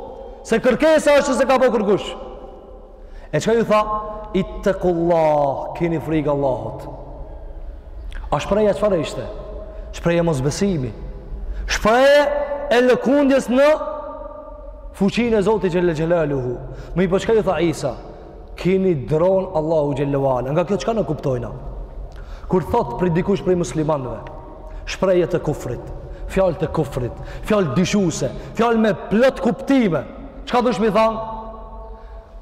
S2: Se kërkesa është që s'e ka bo kurkush. E çka ju tha? Ittekullah, kini frikë Allahut. A shprehja çfarë ishte? Shprehje mosbesimi. Shprehje e lëkundjes në fuqinë e Zotit xhele xhelaluhu. Mirëpo çka ju tha Isa? kini dron Allahut xhele ve ala nga kjo çka ne kuptojna kur thot pra dikush prej muslimanve shprehje të kufrit fjalë të kufrit fjalë dyshuse fjalë me plot kuptime çka dush me than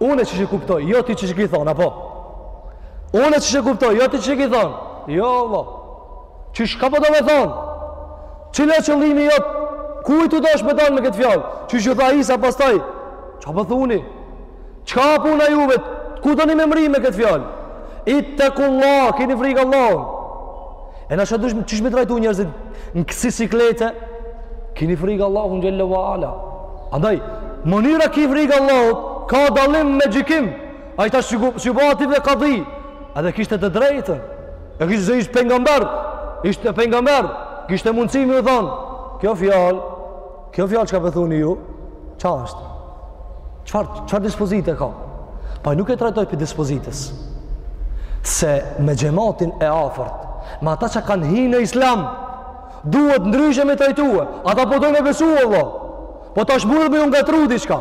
S2: unë e qështu kuptoj jo ti qështu ki thon apo unë e qështu kuptoj jo ti qështu ki thon jo vlla çka po do me thon cili qëllimi jot ku i të dosh me thon me këtë fjalë qështu tha Isa pastaj çka po thuni Çka puna juve? Ku doni me mrri me këtë fjalë? Ittekullah, kini frikë Allahun. E në shëtë dushme, qysh me i trajtu njerëzit në kësi siklete? Kini frikë Allahun, xhele ve ala. Andaj, mënyra ki frikë Allahut, ka dallim me gjykim. Ai tash s'u ba aty edhe kadi. Edhe e kishte të drejtën. E kishte se ishte pejgamber. Ishte pejgamber. Kishte mundësi me ju thonë. Kjo fjalë, Kjo fjalë çka po thuni ju, ça është? Çfarë, çfarë dispozite ka? Po ai nuk e trajtoi prej dispozitës. Se me xhematin e afërt, me ata që kanë hi në islam, duhet ndryshe me i trajtue. Ata po dojnë me besu, Allah. Po tash munët me ju ngatërru diçka?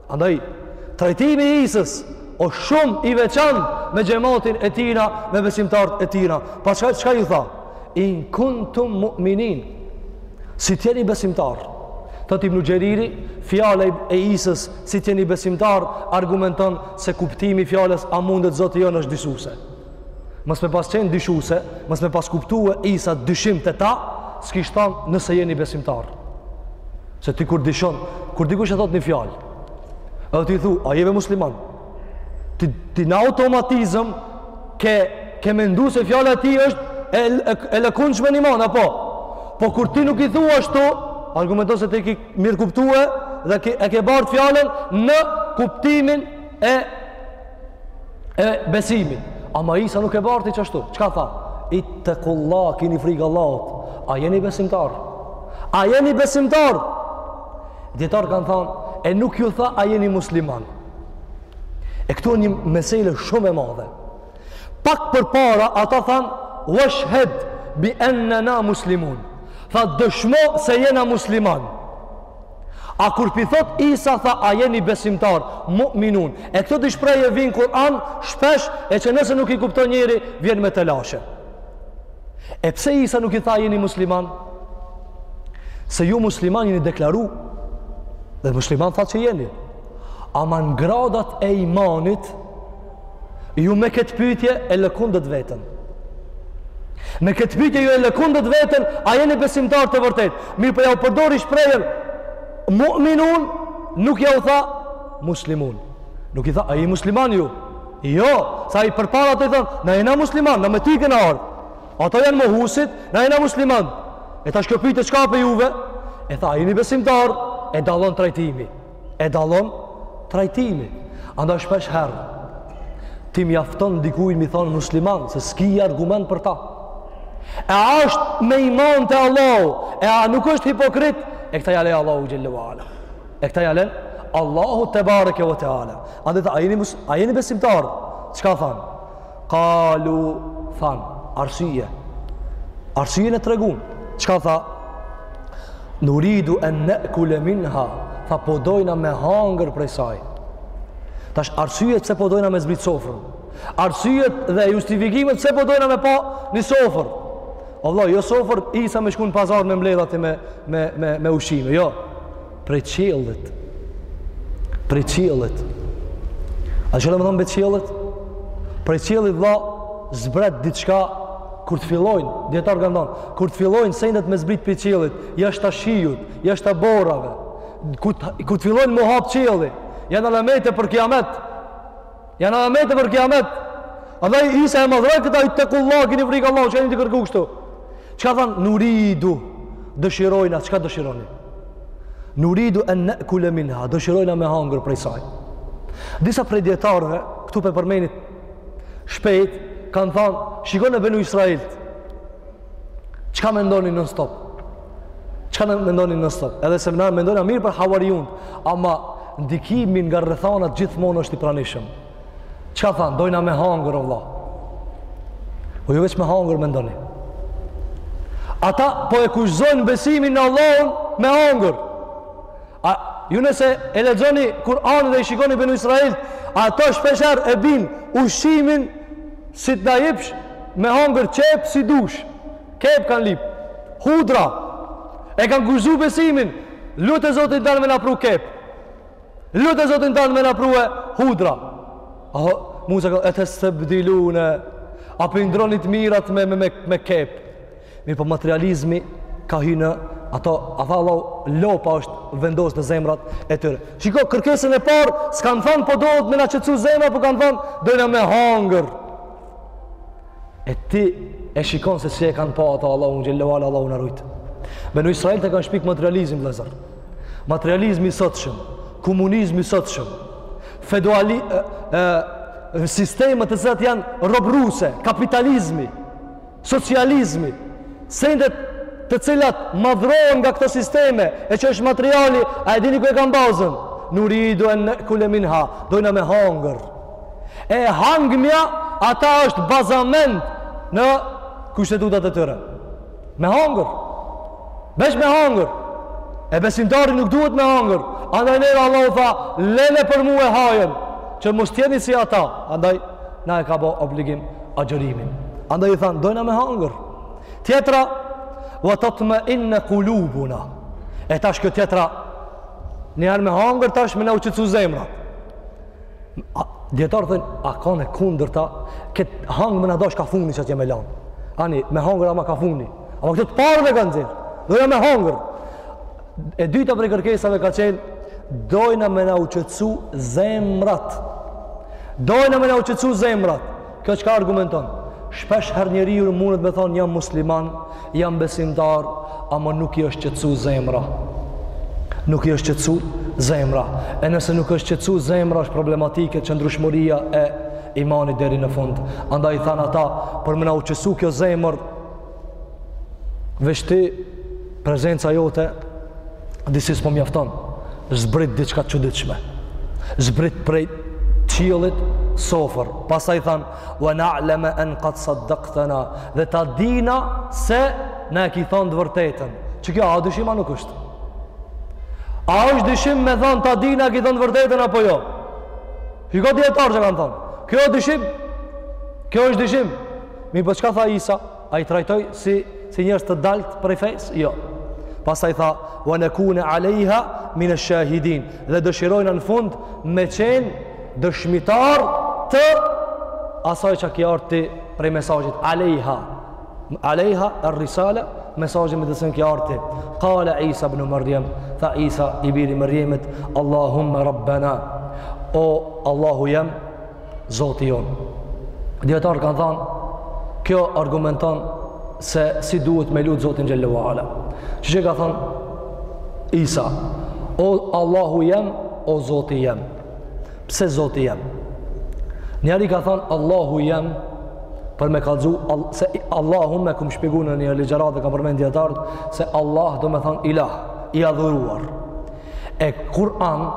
S2: Andaj, trajtimi i Isës o shumë i veçantë me xhematin e tina, me besimtarët e tina. Pa çka, çka ju tha? In kuntum mu'minin. Si t'jeni besimtarë. Thotë Ibn Xheriri, fjala e Isës, si t'jeni besimtarë, argumenton se kuptimi i fjalës a mundet Zoti jonë është dyshuse. Mos me pas qenë dyshuse, mos me pas kuptue Isa dyshim te ta, s'kish thanë nëse jeni besimtarë. Se ti kur dyshon, kur dikush e thotë një fjalë, edhe ti thu, a je be musliman? Ti, ti në automatizëm ke, ke mendu se fjala e tij është e, e, e lëkundshme në iman, apo? Po kur ti nuk i thu ashtu, argumenton se ti e ki mirëkuptue dhe ki, e ke bartë fjalën në kuptimin e e besimit. Ama Isa nuk e barti qashtu. Çka tha? Ittekullah, kini frikë Allahut. A jeni besimtarë? A jeni besimtarë? Dijetarët kanë thanë, e nuk ju tha, a jeni musliman? E këtu një mesele shumë e madhe. Pak përpara, ata thanë, veshhed bi ennena muslimun. Tha, dëshmo se jena musliman. A kur p'i thotë Isa tha a jeni besimtarë, mu'minun. E këto dy shprehje vijnë n'Kur'an shpesh e që nëse nuk i kupton njeri vjen me telashe. E pse Isa nuk i tha a jeni musliman? Se ju musliman jeni deklaru dhe musliman tha që jeni. Ama në gradat e imanit Ju me këtë pyetje e lëkundët veten. Me këtë pyetje ju e lëkundët veten, a jeni besimtarë të vërtet? Mirëpo ja u përdori shprehjen, mu'minun, nuk ja u tha muslimun. Nuk i tha, a jeni musliman ju? Jo, se ai përpara ata i thonë, na jena musliman, na me ty kena ardhë. Ata janë mohusit, na jena musliman. E tash kjo pytje çka për juve? E tha, a jeni besimtarë, e dallon trajtimi. E dallon trajtimi. Andaj shpesh herë ti mjafton dikujt me i thon musliman se s'ki argument për ta. A është me iman te Allahu, e a nuk është hipokrit, e këta ja le Allahu xhelle ve ala. E këta ja le Allahu tebareke ve teala. Andaj, a jeni, a jeni besimtarë? Çka thanë? Kalu, thanë, arsye. Arsyen e tregun. Çka tha? Nuridu en nekule minha, tha po dojna me hangër prej saj. Tash arsye pse po dojna me zbrit sofrën. Arsyet dhe justifikimet pse po dojna me pa një sofrë. O vla, jo sofrë, Isa me shku në pazar me ble atje me, me, me, me ushqime, jo. prej qiellit prej qiellit a që në më thonë prej qiellit prej qiellit vlla zbret diçka kur të fillojnë dijetarët kanë thonë kur të fillojnë sendet me zbrit prej qiellit jashta shiut jashta borave kur të fillojnë m'u hap qielli janë alamete për kiamet Janë alamete për kiamet. Andaj Isa e madhroi këta ittekullah, keni frikë Allahun, çka jeni tu kërku kështu? Çka than nuridu? Dëshirojna, çka dëshironi? Nuridu en nakule minha, dëshirojna me hangër prej saj. Disa prej dijetarëve këtu po e përmendi shpejt kanë thënë, shikoni Benu Israilt. Çka mendoni non stop? Çka mendoni non stop? Edhe se mendojna mirë për havariunt, ama ndikimi nga rrethanat gjithmonë është i pranishëm. Çka thanë? Dojna me hangër, o vla. O po ju veç me hangër mendoni. Ata po e kushzojnë besimin në Allahun me hangër. A ju nëse e lexoni Kur'anin dhe i shikoni Benu Israilt, ato shpeshherë e bin besimin si t'na jepsh me hangër qep si dush. Qep kanë lyp. Hudra. E kanë kushtzu besimin. Lute Zotin tan me na pru qep. Lute Zotin tan me na pru hudra. A, Musa tha, etestebdilune, a po i ndrroni t'mirat me, me, me, me qep. Mirëpo materializmi ka hy në ato, a tha Allah, lopa është vendos në zemrat e tyre. Shiko, kërkesën e parë, s'kanë thanë po dohet me na qetësu zemrat, po kanë thanë, dojna me hangër. E ti e shikon se si e kanë pa ato Allahun xhelle ve ala, Allahu na rujt. Benu Israilt e kanë shpik materializmin, vllezër. Materializmi i sotshëm, komunizmi i sotshëm, feduali, e, e, sistemet të cilat janë robëruese, kapitalizmi, socializmit, sendet të cilat madhërohen nga këto sisteme, e që është materiali, a e dini ku e kanë bazën? Nuridu en ne'kule minha, dojna me hangër. E hangëmja, ata është bazament në kushtetutat e tyre. Me hangër. Veç me hangër. E besimtari nuk duhet me hangër. Andaj nërë Allah u tha, lene për mu e hajën, që mos t'jeni si ata. Andaj, na e ka bo obligim agjërimin. Andaj i thanë, dojna me hangër. Tjetra, ve tatmeinne kulubuna. E tash kjo tjetra, njëherë me hangër tash me na u qetësu zemrat. Dijetarët thojnë, a kanë kundër ta, këtë hangëmen e dashka fundi që t'jetë me lanë. Ani, me hangër ama kah fundi. Ama këtë të parën e kanë nxjerrë, dojna me hangër. E dyta prej kërkesave ka qenë dojna me na u qetësu zemrat. Dojna me na u qetësu zemrat. Kjo çka argumenton? Shpesh herë njeriu mundet me thonë jam musliman, jam besimtar, ama nuk i është qetësu zemra. Nuk i është qetësu zemra. E nëse nuk është qetësu zemra është problematike qëndrueshmëria e imanit deri në fund. Andaj i thanë ata, për me na u qetësu kjo zemër, Veç ti, prezenca jote disi s'po mjafton. Zbrit diçka të çuditshme. Zbrit prej qiellit sofër. Pastaj than, "Wa na'lama an qad saddaqtana." Dhe ta dina se na e ke thënë të vërtetën. Çi, kjo a dyshim a nuk është? A është dyshim me thënë ta dina e ke thënë të vërtetën apo jo? Ka dijetarë që kanë thënë. Kjo është dyshim. Kjo është dyshim. Mirëpo çka tha Isa? A i trajtoi si, si njerëz të daltë prej fesë? Jo. Pastaj tha, wa nekune alejha minesh shahidin. Dhe dëshirojna në fund me qenë dëshmitar të asaj që ki ardh ti prej mesazhit. Alejha. Alejha, er risale, mesazhit me të cilin ki ardh ti. Kale Isa bnu Merjem, tha Isa i biri Merjemit, Allahumme Rabbena, o Allahu jem, Zoti jonë. Dijetarët kanë thanë, kjo argumenton se si duhet me lutë Zotin Xhel-le ue Ala. Qe çë ka thanë, Isa, o Allahu jem, o Zoti jem. Pse Zoti jem? Njeri ka thanë, Allahu jem, për me kallzu, se Allahumme, e kam shpjegu në një ligjëratë, kanë përmend dijetarët, se Allah domethanë ilah, i adhuruar. E Kur'an,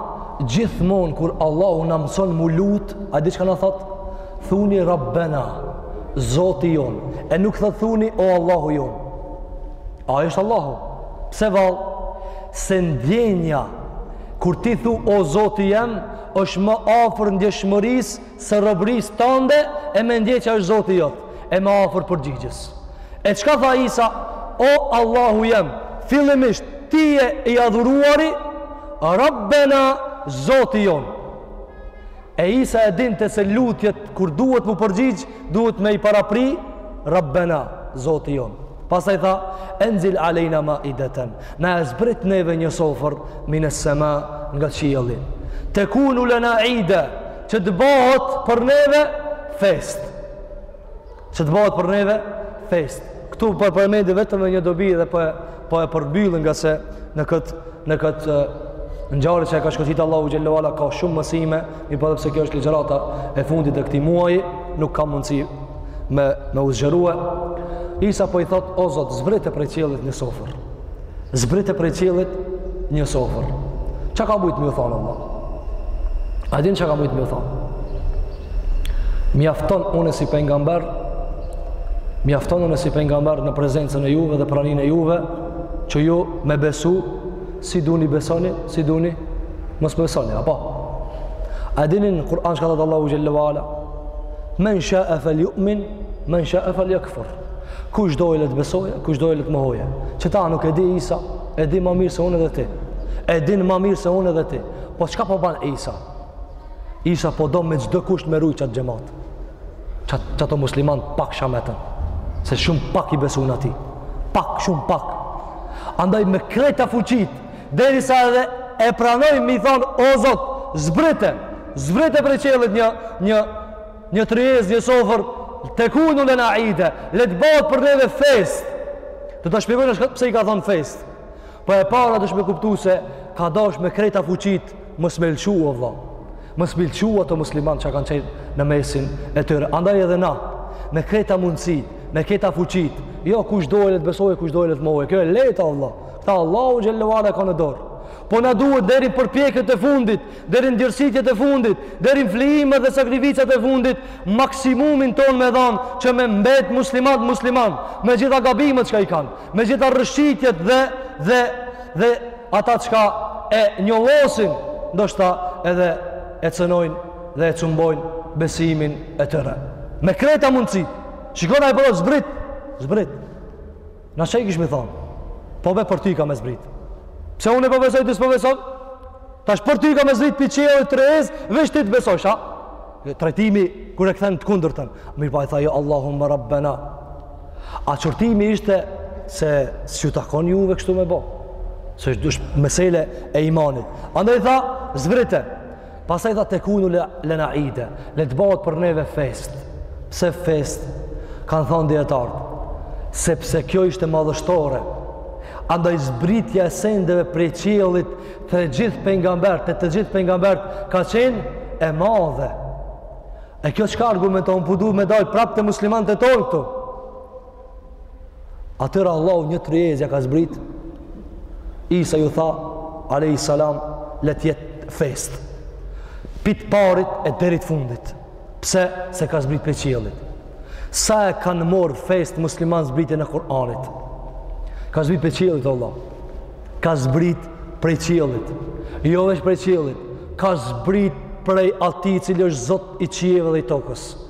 S2: gjithmonë kur Allahu na mëson mu lut, a di çka na thot? Thuni Rabbena, Zoti jon. E nuk thot thuni o Allahu jon. Ai është Allahu? Pse vallë? Se ndjenja kur ti thu o Zoti jem, është më afër ndjeshmërisë së robërisë tande e me ndje që është Zoti jot. e më afër përgjigjes. E çka tha Isa? O Allahu jem, fillimisht ti je i adhuruari, Rabbena Zoti jonë. E Isa e dinte se lutjet kur duhet m'u përgjigj, duhet me i parapri Rabbena Zoti jonë. Pastaj tha, enzil alejna maideten, na e zbrit neve një sofër, mines-sema nga qielli. Tekunu lena ida, që të bahet për neve festë. Që të bëhet për neve festë. Këtu po përmendi vetëm edhe një dobi dhe po, po, po e përmbylli ngase në këtë në këtë ngjarje që e ka shkëtit Allahu xhel-le ve ala ka shumë mësime mirëpo pse kjo është ligjërata e fundit e këtij muaji nuk ka mundësi me, me u zgjerue Isa po i thotë o zot zbrite prej qiellit një sofër Zbrite prej qiellit një sofër. Ça ka mujtë m'ju thonë, vëlla? A din ça ka mujtë m'ju thonë? Mjafton unë si pejgamber, mjafton unë si pejgamber në prezencën e juve dhe praninë e juve, që ju me besu, si duni besoni, si duni mos besoni, apo? A dini në Kur'an çka tha Allahu xhel-le ve ala? Men shae fel-ju'min, men shae fel-jekfur. Kush dojë le të besojë, kush dojë le të mohojë. Qëta nuk e di Isa, e di ma mirë se unë edhe ti. E din ma mirë se unë edhe ti. Po çka po ban Isa? Isa po do me çdo kusht me rujtë qat xhemat. Qata qata muslimanë pak shametën. Se shumë pak i besun atij. Pak, shumë pak. Andaj me krejta fuqitë, derisa edhe e pranoi me i thonë, o Zot, zbrite, zbrite prej qiellit një, një, Një tryezë, një sofër, tekunu lena ida, le të bëhet për neve festë. Do ta shpjegojmë pse i ka thonë festë. Po e para dësh me kuptu se ka dash me krejta fuqitë mos me i lshu o vlla. Mos me i lshu ata muslimanë që kanë qenë në mesin e tyre. Andaj edhe na, me krejta mundësitë, me krejta fuqitë, jo kush dojë le të besojë kush dojë le të mohojë. Kjo e lehta o vlla. Këta Allahu xhel-le ve ala e ka në dorë. Po na duhet deri n'përpjekjet e fundit, deri në djersitjet e fundit, deri në flijimet dhe sakrificat e fundit, maksimumin tonë me dhanë që me mbet muslimanët muslimanë, me gjitha gabimet çka i kanë, me gjitha rëshqitjet dhe, dhe, dhe ata çka e njollosin, ndoshta edhe e cënojnë dhe e cëmbojnë besimin e tyre. Me krejta mundësi, shiko vëlla po zbrit, zbrit, Na ça i kishim thonë. Po be për ty ka me zbrit. Pse unë po besoj ti s'po beson? Tash për ty ka me zbrit pi qielli tryezë, veç ti të besosh, a? Trajtimi kur e kthen të kundërtën. Mirëpo ai tha jo Allahumma rabbana. A qortimi ishte se s'ju takon juve kështu me bo. Se është mesele e imanit. Andaj tha, zbrite. Pastaj tha tekunu le, lena ide, le të bëhet për neve fest. Pse fest? Kanë thonë dijetarët, sepse kjo ishte madhështore. Andaj zbritja e sendeve prej qiellit te gjithë pejgamberët, te të gjithë pejgamberët, ka qenë e madhe. E kjo çka argumenton, po du me dalë prapë te muslimanët e tonë këtu. Atëherë Allahu një tryezë ja ka zbrit, Isa ju tha, alejhi selam, le t'jetë fest. Prej t'parit e deri t'fundit. Pse? Se ka zbrit prej qiellit. Sa e kanë marrë fest muslimanët zbritjen e Kur'anit. Ka zbrit prej qiellit, vallah. Ka zbrit prej qiellit. Jo veç prej qiellit. Ka zbrit prej atij i cili është zot i qiejve dhe i tokës.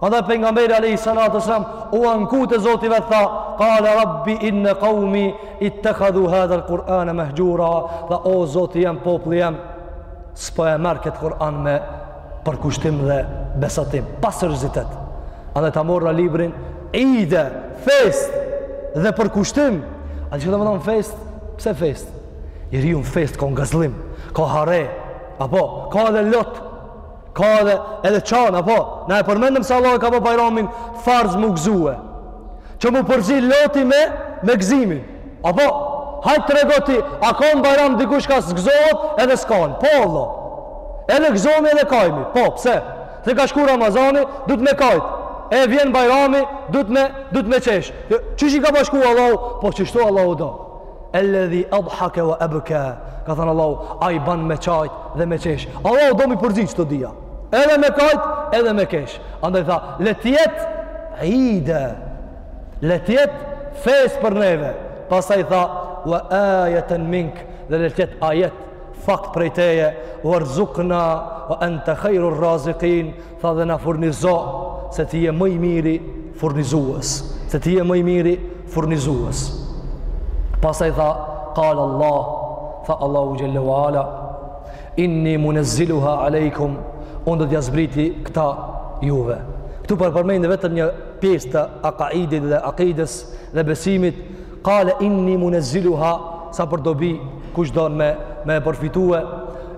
S2: Andaj pejgamberi alayhi salatu wasalam u anku te Zoti i vet tha, "Qala rabbi inna qaumi ittakhadhu hadha al-Qur'ana mahjura." Tha o Zoti jem populli jem s'po e marr këtë Kur'an me përkushtim dhe besatim, pa seriozitet. Andaj ta mora librin Ide, fest dhe përkushtim. Hajde çka do me thanë fest? Pse fest? Njeriu në fest ka ngazëllim, ka hare, apo ka edhe lotë, Ka edhe, edhe qana, po, na e përmendëm se Allahu e ka ba bajramin farz m'u gëzue. Qysh u përzi loti me, me gëzimin. Apo, hajt trego ti, a ka në bajram dikush që s'gëzohet edhe s'kan. Po, vallah. Edhe gëzohemi edhe kajmi. Po, pse? Se ka shku Ramazani, duht me kajtë. E vjen bajrami, duht me, duht me qesh. Qysh i ka bashku Allahu? Po, qështu Allahu do? Alladhi adhaka wa abka. Ka thënë Allahu, ai bën me qajt dhe me qesh. Allahu do m'i përzi këto dyja. Edhe me kajt, edhe me kesh. Andaj tha, le të jetë ide. Le të jetë fest për neve. Pastaj tha, wa ayatan mink, dhe le të jetë ajet fakt prej teje, warzuqna wa anta khairur raziqin. tha dhe na furnizo se ti je më i miri furnizues se ti je më i miri furnizues pastaj tha kal Allah tha Allahu Xhele ue Ala inni munezziluha alejkum unë do t'ja zbriti këta juve këtu po e përmendi vetëm një pjesë të akaidit dhe akides dhe besimit Kale inni munezziluha sa për dobi kush don me me përfitue.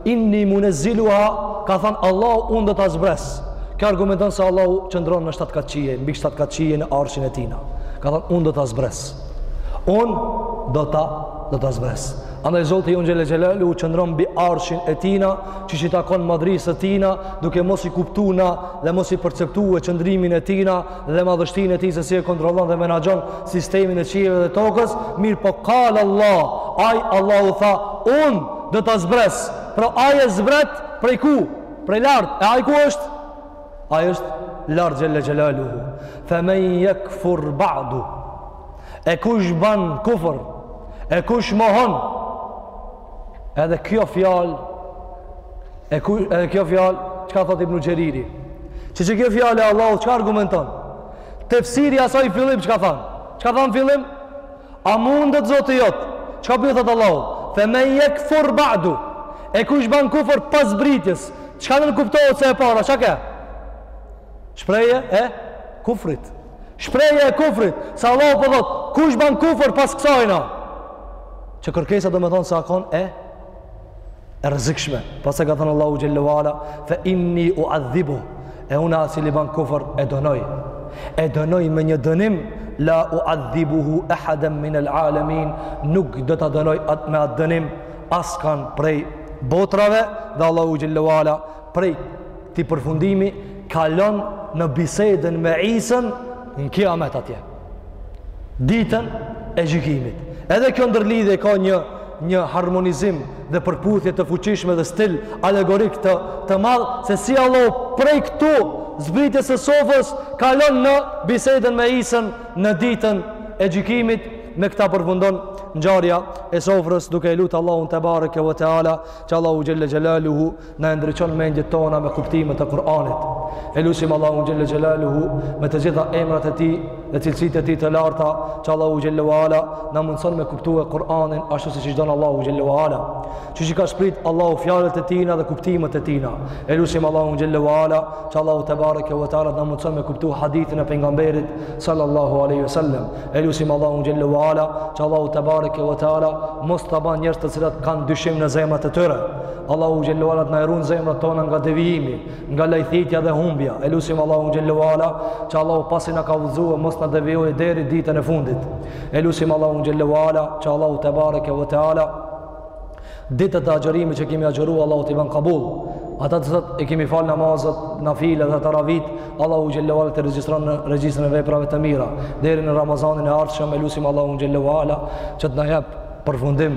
S2: Inni munezziluha ka thënë Allahu unë do ta zbres. Kjo argumenton se Allahu qëndron në shtatë kat qiej, mbi shtatë kat qiej në arshin e tina. Ka thënë unë do ta zbres. Unë do ta do ta zbres. Andaj Zoti jonë Xhele Xhelaluhu qëndron mbi arshin e tina, qysh i takon madhërisë së tina, duke mos i kuptu na dhe mos i perceptue qëndrimin e tina, dhe madhështinë e tij se si e kontrollon dhe menaxhon sistemin e qiellit dhe tokës, mirëpo kal Allah, ai Allahu tha, unë do ta zbres. Pra ai e zbret prej ku? Prej lart. E ai ku është? Ai është lart xhelle xhelaluhu. Fe men jekfur ba'du. E kush ban kufër? E kush mohon? Edhe kjo fjalë, e kush, edhe kjo fjalë çka thot Ibn Xheriri. Që që kjo fjalë e Allahut, çka argumenton? Tefsiri asaj fillim çka than? Çka than fillim? A mundet Zoti jot? Çka po i thot Allahu? Fe men jekfur ba'du. E kush ban kufër pas zbritjes? Çka nënkuptohet se e para? Çka ke? Shprehje e kufrit. Shprehje e kufrit. Se Allah po thot, kush ban kufër pas kësajna? Që kërkesa domethonë se ka kon e, e rrezikshme. Pastaj ka thënë Allahu xhelle ve ala, fe inni uadhibuhu, e unë ai cili ban kufër e dënoj. E dënoj me një dënim, la uadhibuhu ehaden minel alemin, nuk do ta dënoj me atë dënim, askan prej botrave, dhe Allahu xhelle ve ala prej këtij përfundimi kalon në bisedën me Isën në kiamet atje. Ditën e gjykimit. Edhe kjo ndërlidhje ka një një harmonizim dhe përputhje të fuqishme dhe stil alegorik të të madh se si Allahu prej këtu zbritjes së sofrës kalon në bisedën me Isën në ditën e gjykimit me këta përfundon ngjarja e sofrës duke e lutë Allahun tebareke ve teala që Allahu xhelle xhelaluhu na e ndriçon mendjet tona me kuptimet e Kur'anit. E lusim Allahun xhelle xhelaluhu me të gjithë emrat e tij dhe cilësitë e tij të larta, që Allahu xhelle ve ala na mundson me kuptu Kur'anin ashtu siç don Allahu xhelle ve ala. Që i ka shprit Allahu fjalët e tina dhe kuptimet e tina. E lusim Allahun xhelle ve ala, që Allahu tebareke ve teala na mundson me kuptu hadithin e pejgamberit sallallahu alejhi ve selem. E lusim Allahun xhelle ve ala, që Allahu tebareke ve teala mos t'na ban njerëz të cilët kanë dyshim në zemrat e tyre. Allahu xhelle ve ala të na ruan zemrat tona nga devijimi, nga lajthitja dhe humbja. E lusim Allahun xhelle ve ala që Allahu pasi na ka udhëzu mos na devijojë deri ditën e fundit. E lusim Allahun xhelle ve ala që Allahu tebareke ve teala ditët e agjërimit që kemi agjëru Allahu t'i ban kabul. Ata çka i kemi fal namazet, nafile dhe taravit, Allahu xhelle ve ala t'i regjistron në regjistrin e veprave të mira deri në Ramazanin e ardhshëm. E lusim Allahun xhelle ve ala që të na jap përfundim